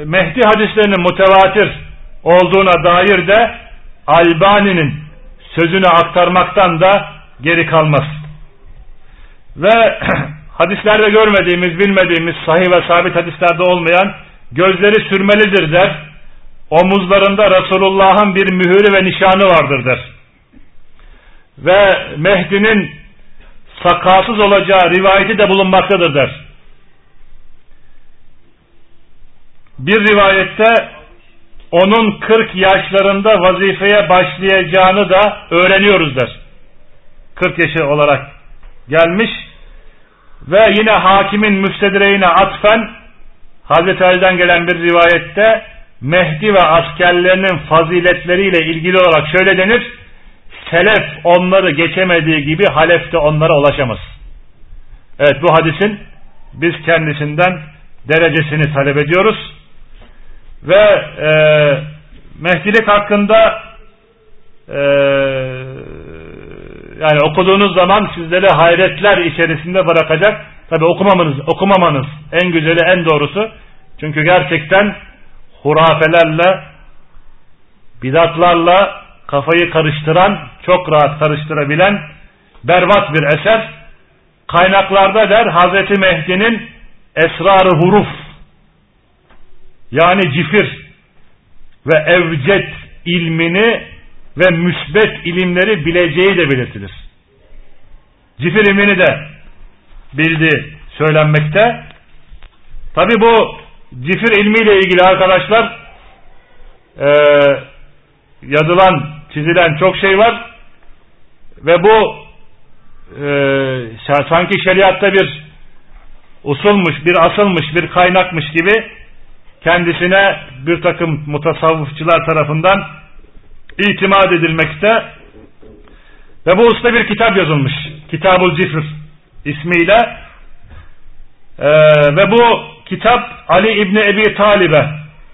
Mehdi hadislerinin mutevatir olduğuna dair de Albani'nin sözünü aktarmaktan da geri kalmaz. Ve hadislerde görmediğimiz, bilmediğimiz, sahih ve sabit hadislerde olmayan gözleri sürmelidir der. Omuzlarında Resulullah'ın bir mühürü ve nişanı vardır der. Ve Mehdi'nin sakasız olacağı rivayeti de bulunmaktadır der. Bir rivayette onun 40 yaşlarında vazifeye başlayacağını da öğreniyoruz der. 40 yaşı olarak gelmiş ve yine hakimin müstedireğine atfen Hazreti Ali'den gelen bir rivayette Mehdi ve askerlerinin faziletleriyle ilgili olarak şöyle denir Selef onları geçemediği gibi Halef de onlara ulaşamaz. Evet bu hadisin biz kendisinden derecesini talep ediyoruz ve e, Mehdilik hakkında e, yani okuduğunuz zaman sizleri hayretler içerisinde bırakacak. Tabi okumamanız, okumamanız en güzeli en doğrusu. Çünkü gerçekten hurafelerle bidatlarla kafayı karıştıran, çok rahat karıştırabilen berbat bir eser. Kaynaklarda der Hazreti Mehdi'nin esrarı huruf yani cifir ve evcet ilmini ve müsbet ilimleri bileceği de belirtilir. Cifir ilmini de bildi söylenmekte. Tabi bu cifir ilmiyle ilgili arkadaşlar e, yazılan, çizilen çok şey var ve bu e, sanki şeriatta bir usulmuş, bir asılmış, bir kaynakmış gibi kendisine bir takım mutasavvıfçılar tarafından itimat edilmekte ve bu usta bir kitap yazılmış. Kitabul Cifr ismiyle ee, ve bu kitap Ali İbni Ebi Talib'e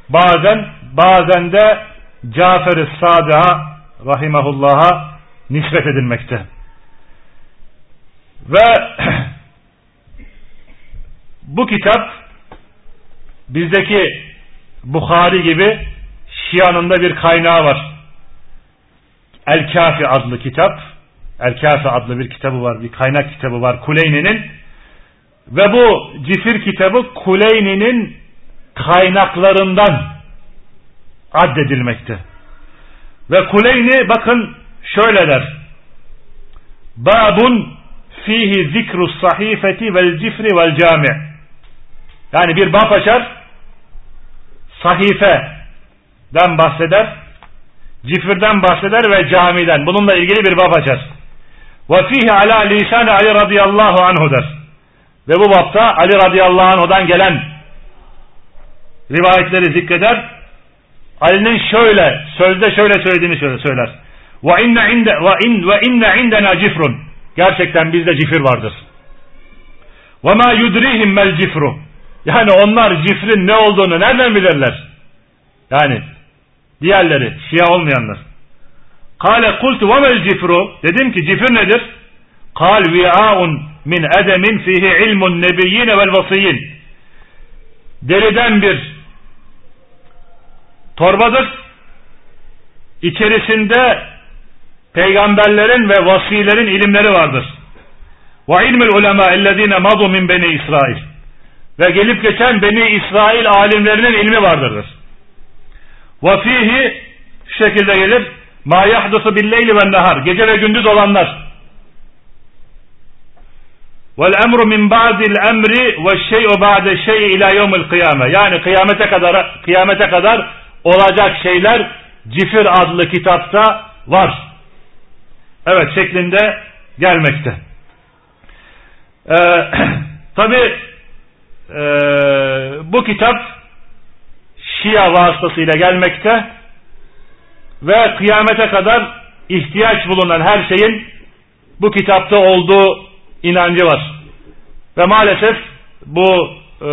bazen bazen de Cafer-i Sadık'a rahimahullah'a nispet edilmekte. Ve bu kitap bizdeki Bukhari gibi Şia'nın da bir kaynağı var. El-Kafi adlı kitap. El-Kafi adlı bir kitabı var. Bir kaynak kitabı var Kuleyni'nin. Ve bu cifir kitabı Kuleyni'nin kaynaklarından addedilmekte. Ve Kuleyni bakın şöyle der. Babun fihi zikru sahifeti vel cifri vel cami. Yani bir bab açar sahifeden bahseder cifirden bahseder ve camiden. Bununla ilgili bir bab açar. Ve fihi ala lisan Ali radıyallahu anhu der. Ve bu bapta Ali radıyallahu anhu'dan gelen rivayetleri zikreder. Ali'nin şöyle, sözde şöyle söylediğini söyler. Ve inne inde ve in ve inne indena cifrun. Gerçekten bizde cifir vardır. Ve ma yudrihim mel cifru. Yani onlar cifrin ne olduğunu nereden bilirler? Yani diğerleri, Şia olmayanlar. Kale kultu ve mel cifru. Dedim ki cifir nedir? Kal vi'aun min edemin fihi ilmun nebiyyine vel vasiyyin. Deriden bir torbadır. İçerisinde peygamberlerin ve vasilerin ilimleri vardır. Ve ilmül ulema ellezine madu min beni İsrail. Ve gelip geçen beni İsrail alimlerinin ilmi vardırdır. Ve fihi şekilde gelir. Ma yahdusu billeyli ve nehar. Gece ve gündüz olanlar. Vel emru min ba'dil emri ve şey'u ba'de şey'i ila yevmil kıyame. Yani kıyamete kadar kıyamete kadar olacak şeyler Cifir adlı kitapta var. Evet şeklinde gelmekte. Ee, Tabi e, bu kitap Şia vasıtasıyla gelmekte ve kıyamete kadar ihtiyaç bulunan her şeyin bu kitapta olduğu inancı var. Ve maalesef bu e,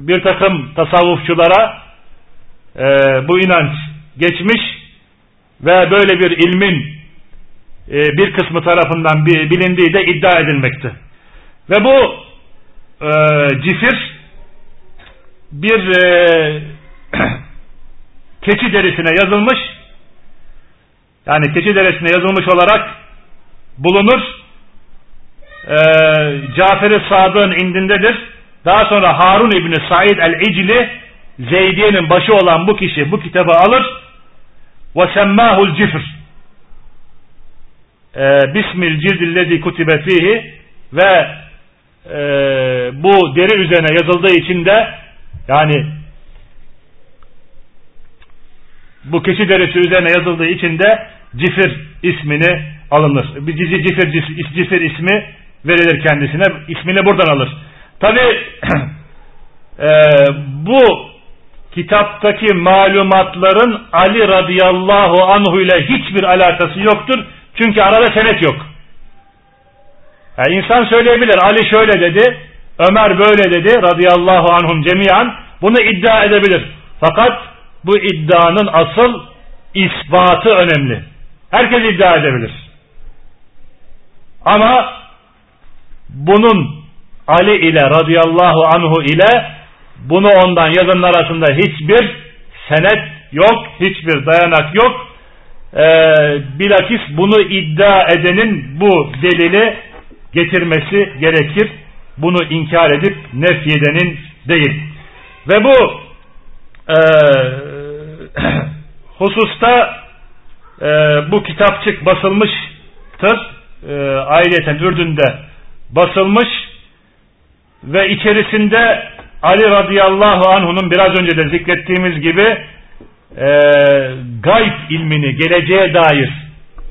bir takım tasavvufçulara e, bu inanç geçmiş ve böyle bir ilmin e, bir kısmı tarafından bilindiği de iddia edilmekte. Ve bu e, cifir bir e, keçi derisine yazılmış yani keçi derisine yazılmış olarak bulunur. E, Cafer-i Sadık'ın indindedir. Daha sonra Harun İbni Said el-İcli Zeydiye'nin başı olan bu kişi bu kitabı alır ve semmahul cifr e, bismil cildillezi kutibe fihi ve e, bu deri üzerine yazıldığı için de yani bu keçi derisi üzerine yazıldığı için de cifir ismini alınır. Bir cici cifir, cifir ismi verilir kendisine. ismini buradan alır. Tabi e, bu kitaptaki malumatların Ali radıyallahu anhu ile hiçbir alakası yoktur. Çünkü arada senet yok. Yani insan söyleyebilir Ali şöyle dedi, Ömer böyle dedi radıyallahu anhum cemiyan. Bunu iddia edebilir. Fakat bu iddianın asıl ispatı önemli. Herkes iddia edebilir. Ama bunun Ali ile radıyallahu anhu ile bunu ondan yazanlar arasında hiçbir senet yok, hiçbir dayanak yok. Ee, bilakis bunu iddia edenin bu delili getirmesi gerekir. Bunu inkar edip nefyedenin değil. Ve bu e, hususta e, bu kitapçık basılmıştır. E, ayrıyeten Ürdün'de basılmış ve içerisinde Ali radıyallahu anh'unun biraz önce de zikrettiğimiz gibi e, gayb ilmini, geleceğe dair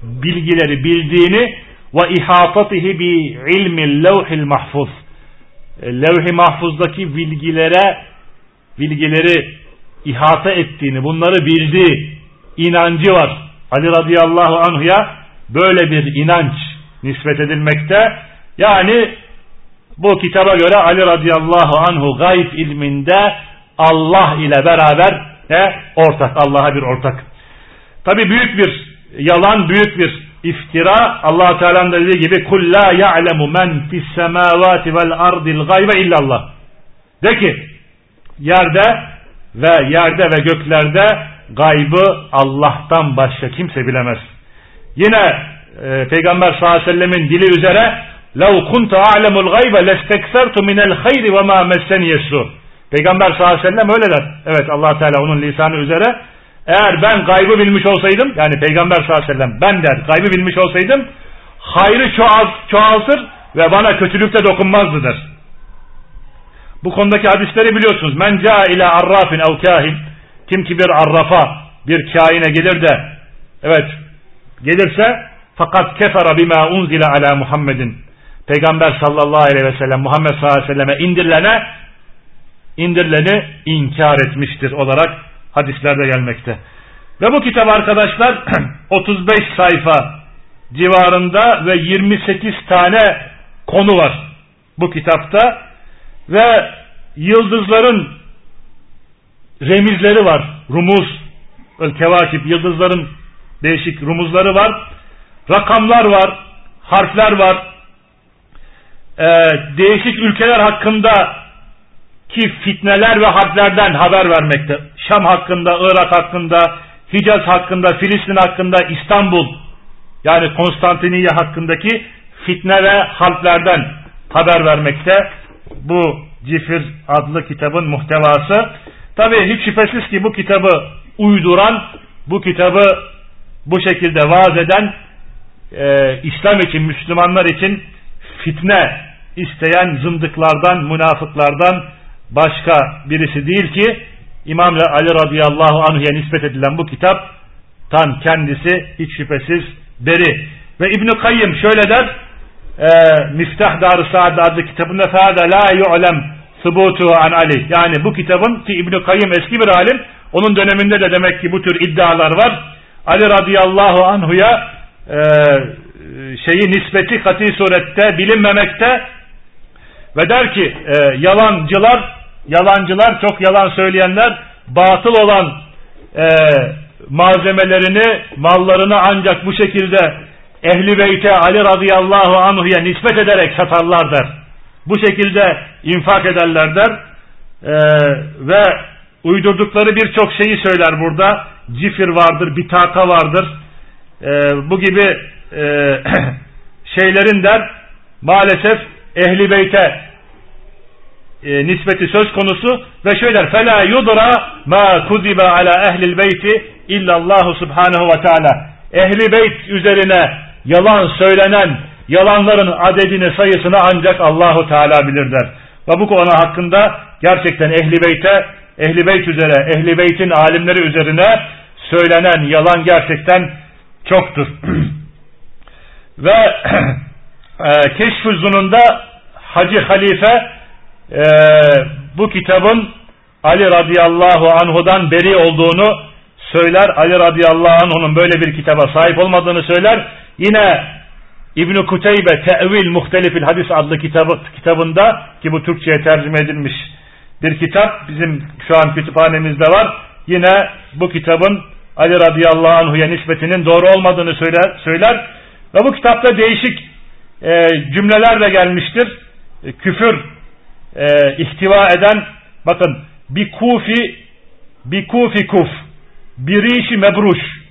bilgileri bildiğini ve ihatatihi bi ilmi levhil mahfuz e, levh-i mahfuzdaki bilgilere bilgileri ihata ettiğini, bunları bildiği inancı var. Ali radıyallahu anhuya böyle bir inanç nispet edilmekte. Yani bu kitaba göre Ali radıyallahu anhu gayb ilminde Allah ile beraber ne? Ortak. Allah'a bir ortak. Tabi büyük bir yalan, büyük bir iftira. allah Teala'nın dediği gibi kul la ya'lemu men fis semavati vel ardil gaybe illallah. De ki yerde ve yerde ve göklerde gaybı Allah'tan başka kimse bilemez. Yine e, Peygamber sallallahu aleyhi ve sellemin dili üzere لَوْ كُنْتَ أَعْلَمُ الْغَيْبَ لَسْتَكْسَرْتُ مِنَ الْخَيْرِ وَمَا مَسَّنِ يَسُّ Peygamber sallallahu aleyhi ve sellem öyle der. Evet allah Teala onun lisanı üzere eğer ben gaybı bilmiş olsaydım yani Peygamber sallallahu aleyhi ve sellem ben der gaybı bilmiş olsaydım hayrı çoğalt, çoğaltır ve bana kötülükte dokunmazdı der. Bu konudaki hadisleri biliyorsunuz. Men ca ila arrafin ev kahin kim ki bir arrafa bir kaine gelir de evet gelirse fakat kefara bima unzile ala Muhammedin Peygamber sallallahu aleyhi ve sellem Muhammed sallallahu aleyhi ve selleme indirilene indirileni inkar etmiştir olarak hadislerde gelmekte. Ve bu kitap arkadaşlar 35 sayfa civarında ve 28 tane konu var bu kitapta ve yıldızların remizleri var. Rumuz, kevakip, yıldızların değişik rumuzları var. Rakamlar var, harfler var. Ee, değişik ülkeler hakkında ki fitneler ve harplerden haber vermekte. Şam hakkında, Irak hakkında, Hicaz hakkında, Filistin hakkında, İstanbul yani Konstantiniye hakkındaki fitne ve harplerden haber vermekte. Bu Cifir adlı kitabın muhtevası. Tabi hiç şüphesiz ki bu kitabı uyduran, bu kitabı bu şekilde vaaz eden e, İslam için, Müslümanlar için fitne isteyen zındıklardan, münafıklardan başka birisi değil ki İmam Ali radıyallahu anh'ya nispet edilen bu kitap tan kendisi hiç şüphesiz beri. Ve İbn-i Kayyım şöyle der e, Miftah Darı Saad adlı kitabında fâda la yu'lem sıbutu an Ali. Yani bu kitabın ki İbn-i Kayyım eski bir alim onun döneminde de demek ki bu tür iddialar var. Ali radıyallahu anhuya e, şeyi nispeti kat'i surette bilinmemekte ve der ki e, yalancılar yalancılar çok yalan söyleyenler batıl olan e, malzemelerini mallarını ancak bu şekilde ehli beyte Ali radıyallahu anhuya nispet ederek satarlar der. Bu şekilde infak ederler der. E, ve uydurdukları birçok şeyi söyler burada. Cifir vardır, bitaka vardır. E, bu gibi e, şeylerin der maalesef ehli beyte e, nispeti söz konusu ve şöyle der fela yudra ma kuziba ala ehlil beyti illallahu subhanahu ve taala ehli beyt üzerine yalan söylenen yalanların adedini sayısını ancak Allahu Teala bilir der. Ve bu konu hakkında gerçekten ehli beyte ehli beyt üzere ehli beytin alimleri üzerine söylenen yalan gerçekten çoktur. Ve e, Zunun'da Hacı Halife e, bu kitabın Ali radıyallahu anhudan beri olduğunu söyler. Ali radıyallahu anhu'nun böyle bir kitaba sahip olmadığını söyler. Yine İbn-i Kuteybe Te'vil Muhtelifil Hadis adlı kitabı, kitabında ki bu Türkçe'ye tercüme edilmiş bir kitap bizim şu an kütüphanemizde var. Yine bu kitabın Ali radıyallahu anhu'ya nispetinin doğru olmadığını söyler. söyler. Ve bu kitapta değişik e, cümleler de gelmiştir. E, küfür e, ihtiva eden bakın bir kufi bir kufi kuf bir rişi mebruş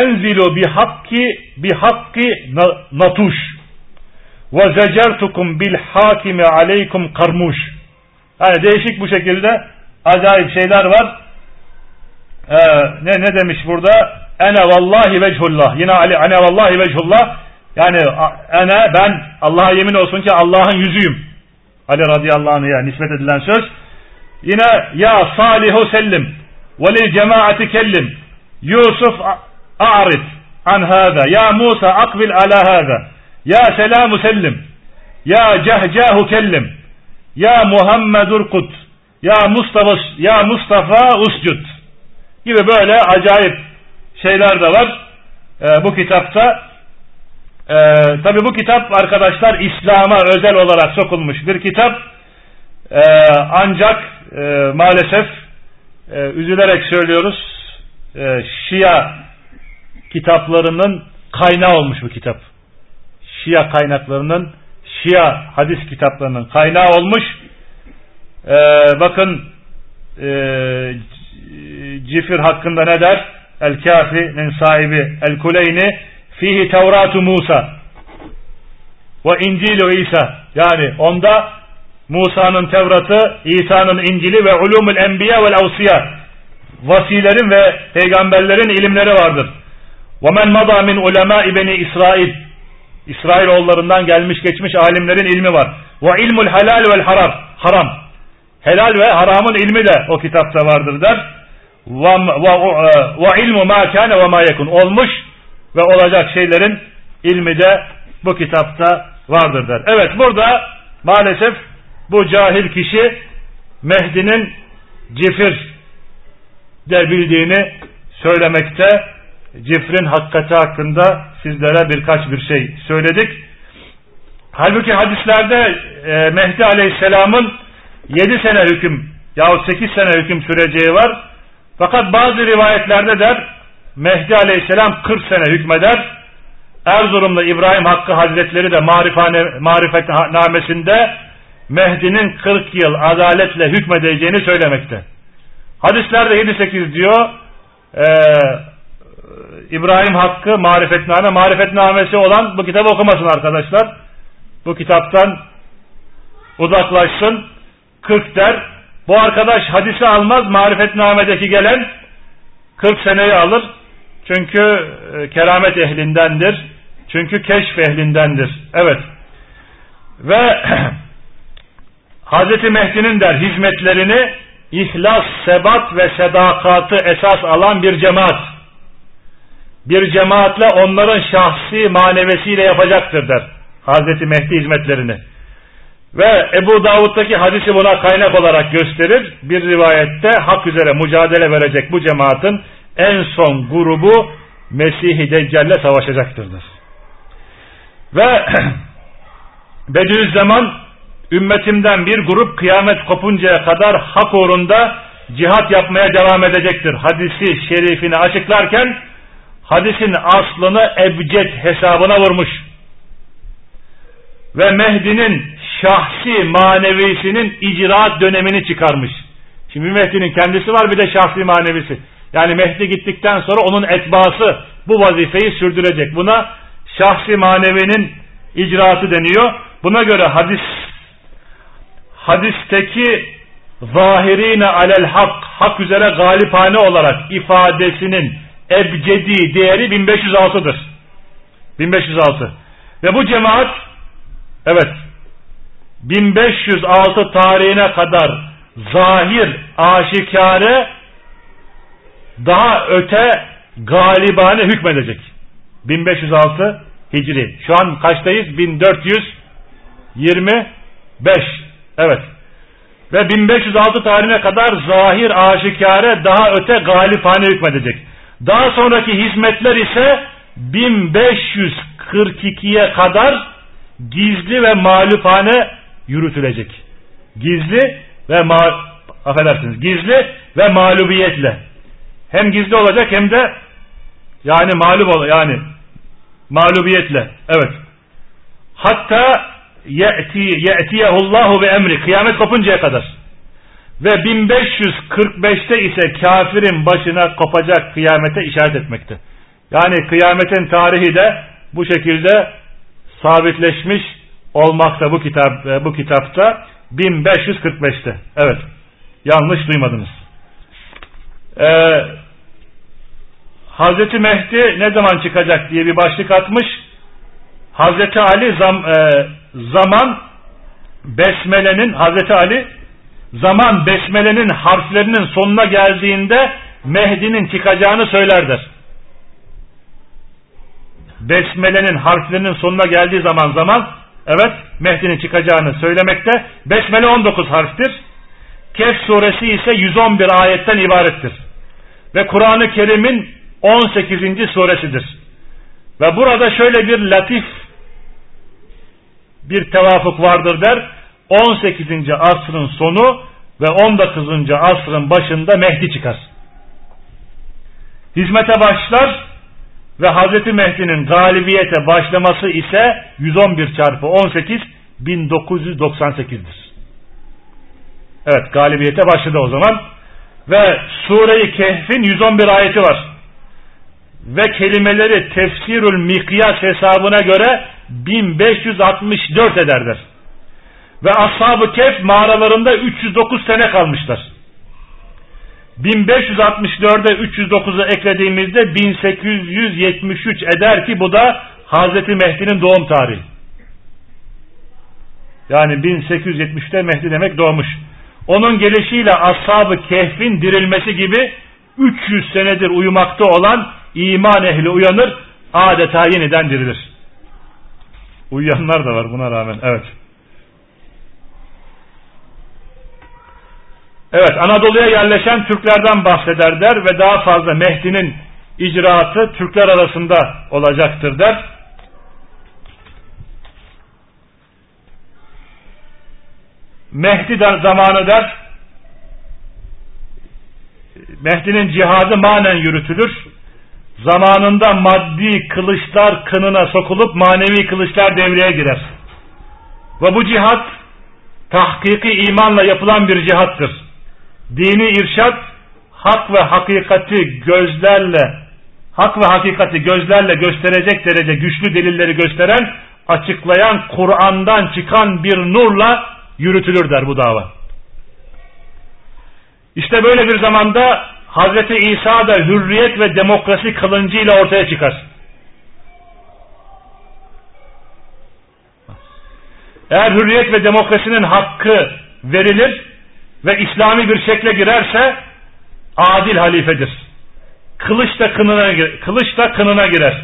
enzilu bi hakki bi hakki natuş. Ve zecertukum bil hakimi aleykum karmuş. Yani değişik bu şekilde acayip şeyler var. Ee, ne ne demiş burada? Ene vallahi vechullah. Yine Ali ene vallahi vechullah. Yani ene ben Allah'a yemin olsun ki Allah'ın yüzüyüm. Ali radıyallahu anh'a nispet edilen söz. Yine ya salihu sellim ve lil cemaati kellim. Yusuf a'rid an hâzâ. Ya Musa akbil ala hâzâ. Ya selamu sellim. Ya cehcahu kellim. Ya Muhammed urkut. Ya Mustafa ya Mustafa uscud. Gibi böyle acayip şeyler de var. Ee, bu kitapta ee, Tabi bu kitap arkadaşlar İslam'a özel olarak sokulmuş bir kitap. Ee, ancak e, maalesef e, üzülerek söylüyoruz e, Şia kitaplarının kaynağı olmuş bu kitap. Şia kaynaklarının Şia hadis kitaplarının kaynağı olmuş. E, bakın e, Cifir hakkında ne der? El-Kafi'nin sahibi El-Kuleyni fihi Tevratu Musa ve İncilu İsa yani onda Musa'nın Tevrat'ı, İsa'nın İncil'i ve ulumul enbiya vel avsiya vasilerin ve peygamberlerin ilimleri vardır. وَمَنْ مَضَى مِنْ عُلَمَاءِ بَنِي İsrail İsrail oğullarından gelmiş geçmiş alimlerin ilmi var. وَاِلْمُ الْحَلَالِ وَالْحَرَامِ Haram. Helal ve haramın ilmi de o kitapta vardır der. وَاِلْمُ مَا كَانَ وَمَا يَكُنْ Olmuş ve olacak şeylerin ilmi de bu kitapta vardır der. Evet burada maalesef bu cahil kişi Mehdi'nin cifir de bildiğini söylemekte. Cifrin hakikati hakkında sizlere birkaç bir şey söyledik. Halbuki hadislerde e, Mehdi Aleyhisselam'ın 7 sene hüküm yahut 8 sene hüküm süreceği var. Fakat bazı rivayetlerde der Mehdi Aleyhisselam 40 sene hükmeder. Erzurumlu İbrahim Hakkı Hazretleri de marifane, marifetnamesinde Mehdi'nin 40 yıl adaletle hükmedeceğini söylemekte. Hadislerde 7-8 diyor e, İbrahim Hakkı marifetname, marifetnamesi olan bu kitabı okumasın arkadaşlar. Bu kitaptan uzaklaşsın. 40 der. Bu arkadaş hadisi almaz. Marifetnamedeki gelen 40 seneyi alır. Çünkü e, keramet ehlindendir. Çünkü keşf ehlindendir. Evet. Ve Hazreti Mehdi'nin der hizmetlerini ihlas, sebat ve sedakatı esas alan bir cemaat. Bir cemaatle onların şahsi manevesiyle yapacaktır der. Hazreti Mehdi hizmetlerini. Ve Ebu Davud'daki hadisi buna kaynak olarak gösterir. Bir rivayette hak üzere mücadele verecek bu cemaatin en son grubu Mesih-i Deccal'le savaşacaktırdır. Ve Bediüzzaman ümmetimden bir grup kıyamet kopuncaya kadar hak uğrunda cihat yapmaya devam edecektir. Hadisi şerifini açıklarken hadisin aslını ebced hesabına vurmuş. Ve Mehdi'nin şahsi manevisinin icraat dönemini çıkarmış. Şimdi Mehdi'nin kendisi var bir de şahsi manevisi. Yani Mehdi gittikten sonra onun etbası bu vazifeyi sürdürecek. Buna şahsi manevinin icraatı deniyor. Buna göre hadis hadisteki zahirine alel hak, hak üzere galipane olarak ifadesinin ebcedi değeri 1506'dır. 1506. Ve bu cemaat evet 1506 tarihine kadar zahir, aşikare daha öte galibane hükmedecek. 1506 Hicri. Şu an kaçtayız? 1425 Evet. Ve 1506 tarihine kadar zahir aşikare daha öte galipane hükmedecek. Daha sonraki hizmetler ise 1542'ye kadar gizli ve mağlupane yürütülecek. Gizli ve ma affedersiniz gizli ve mağlubiyetle. Hem gizli olacak hem de yani mağlup ol yani mağlubiyetle. Evet. Hatta ye'ti ye'tiyehullahu ve emri kıyamet kopuncaya kadar. Ve 1545'te ise kafirin başına kopacak kıyamete işaret etmekte. Yani kıyametin tarihi de bu şekilde sabitleşmiş olmakta bu kitap e, bu kitapta 1545'te. Evet. Yanlış duymadınız. Ee, Hazreti Mehdi ne zaman çıkacak diye bir başlık atmış. Hazreti Ali zam, e, zaman besmelenin Hazreti Ali zaman besmelenin harflerinin sonuna geldiğinde Mehdi'nin çıkacağını söylerdir. Besmelenin harflerinin sonuna geldiği zaman zaman evet Mehdi'nin çıkacağını söylemekte. Besmele 19 harftir. Kehf suresi ise 111 ayetten ibarettir. Ve Kur'an-ı Kerim'in 18. suresidir. Ve burada şöyle bir latif bir tevafuk vardır der. 18. asrın sonu ve 19. asrın başında Mehdi çıkar. Hizmete başlar ve Hazreti Mehdi'nin galibiyete başlaması ise 111 çarpı 18 1998'dir. Evet galibiyete başladı o zaman. Ve Sure-i Kehf'in 111 ayeti var. Ve kelimeleri tefsirül mikyas hesabına göre 1564 ederdir. Ve Ashab-ı Kehf mağaralarında 309 sene kalmışlar. 1564'e 309'u eklediğimizde 1873 eder ki bu da Hazreti Mehdi'nin doğum tarihi. Yani 1870'te Mehdi demek doğmuş. Onun gelişiyle Ashab-ı Kehf'in dirilmesi gibi 300 senedir uyumakta olan iman ehli uyanır, adeta yeniden dirilir. Uyuyanlar da var buna rağmen. Evet. Evet Anadolu'ya yerleşen Türklerden bahseder der ve daha fazla Mehdi'nin icraatı Türkler arasında olacaktır der. Mehdi zamanı der Mehdi'nin cihadı manen yürütülür. Zamanında maddi kılıçlar kınına sokulup manevi kılıçlar devreye girer. Ve bu cihat tahkiki imanla yapılan bir cihattır dini irşat hak ve hakikati gözlerle hak ve hakikati gözlerle gösterecek derece güçlü delilleri gösteren açıklayan Kur'an'dan çıkan bir nurla yürütülür der bu dava. İşte böyle bir zamanda Hazreti İsa da hürriyet ve demokrasi kılıncıyla ortaya çıkar. Eğer hürriyet ve demokrasinin hakkı verilir, ve İslami bir şekle girerse adil halifedir. Kılıç da kınına, kılıç da kınına girer.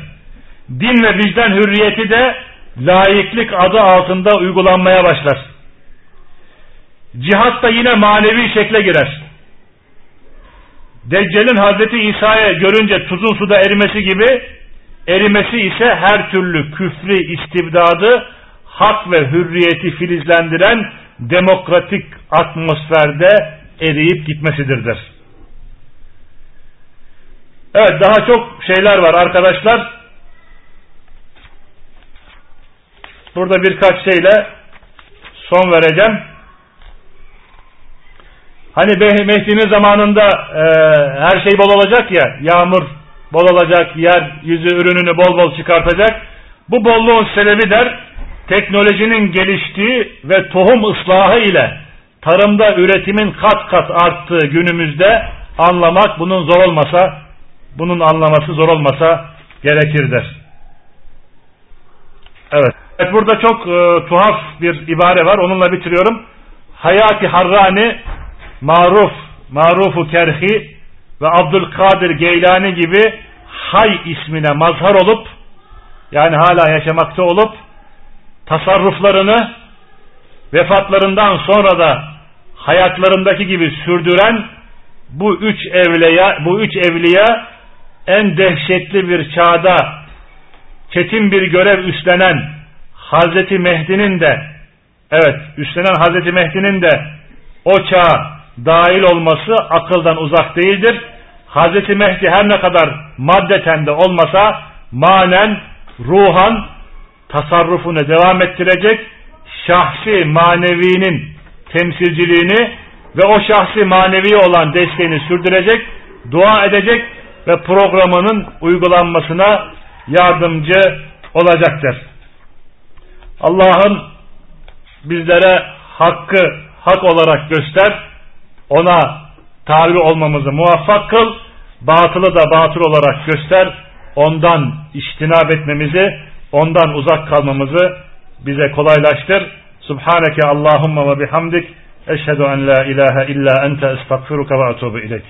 Din ve vicdan hürriyeti de layıklık adı altında uygulanmaya başlar. Cihat da yine manevi şekle girer. Deccal'in Hazreti İsa'ya görünce tuzun suda erimesi gibi erimesi ise her türlü küfrü istibdadı hak ve hürriyeti filizlendiren demokratik atmosferde eriyip gitmesidir der. Evet daha çok şeyler var arkadaşlar. Burada birkaç şeyle son vereceğim. Hani Mehdi'nin zamanında e, her şey bol olacak ya, yağmur bol olacak, yer yüzü ürününü bol bol çıkartacak. Bu bolluğun sebebi der, teknolojinin geliştiği ve tohum ıslahı ile tarımda üretimin kat kat arttığı günümüzde anlamak bunun zor olmasa, bunun anlaması zor olmasa gerekirdir. Evet. evet burada çok e, tuhaf bir ibare var. Onunla bitiriyorum. Hayati Harrani, Maruf, Marufu Kerhi ve Abdülkadir Geylani gibi Hay ismine mazhar olup yani hala yaşamakta olup tasarruflarını vefatlarından sonra da hayatlarındaki gibi sürdüren bu üç evliya, bu üç evliya en dehşetli bir çağda çetin bir görev üstlenen Hazreti Mehdi'nin de evet üstlenen Hazreti Mehdi'nin de o çağa dahil olması akıldan uzak değildir. Hazreti Mehdi her ne kadar maddeten de olmasa manen, ruhan tasarrufunu devam ettirecek, şahsi manevinin temsilciliğini ve o şahsi manevi olan desteğini sürdürecek, dua edecek ve programının uygulanmasına yardımcı olacaktır. Allah'ın bizlere hakkı hak olarak göster, ona tabi olmamızı muvaffak kıl, batılı da batıl olarak göster, ondan iştinab etmemizi ondan uzak kalmamızı bize kolaylaştır. Subhaneke Allahumma ve bihamdik. Eşhedü en la ilahe illa ente estağfiruka ve atubu ileyk.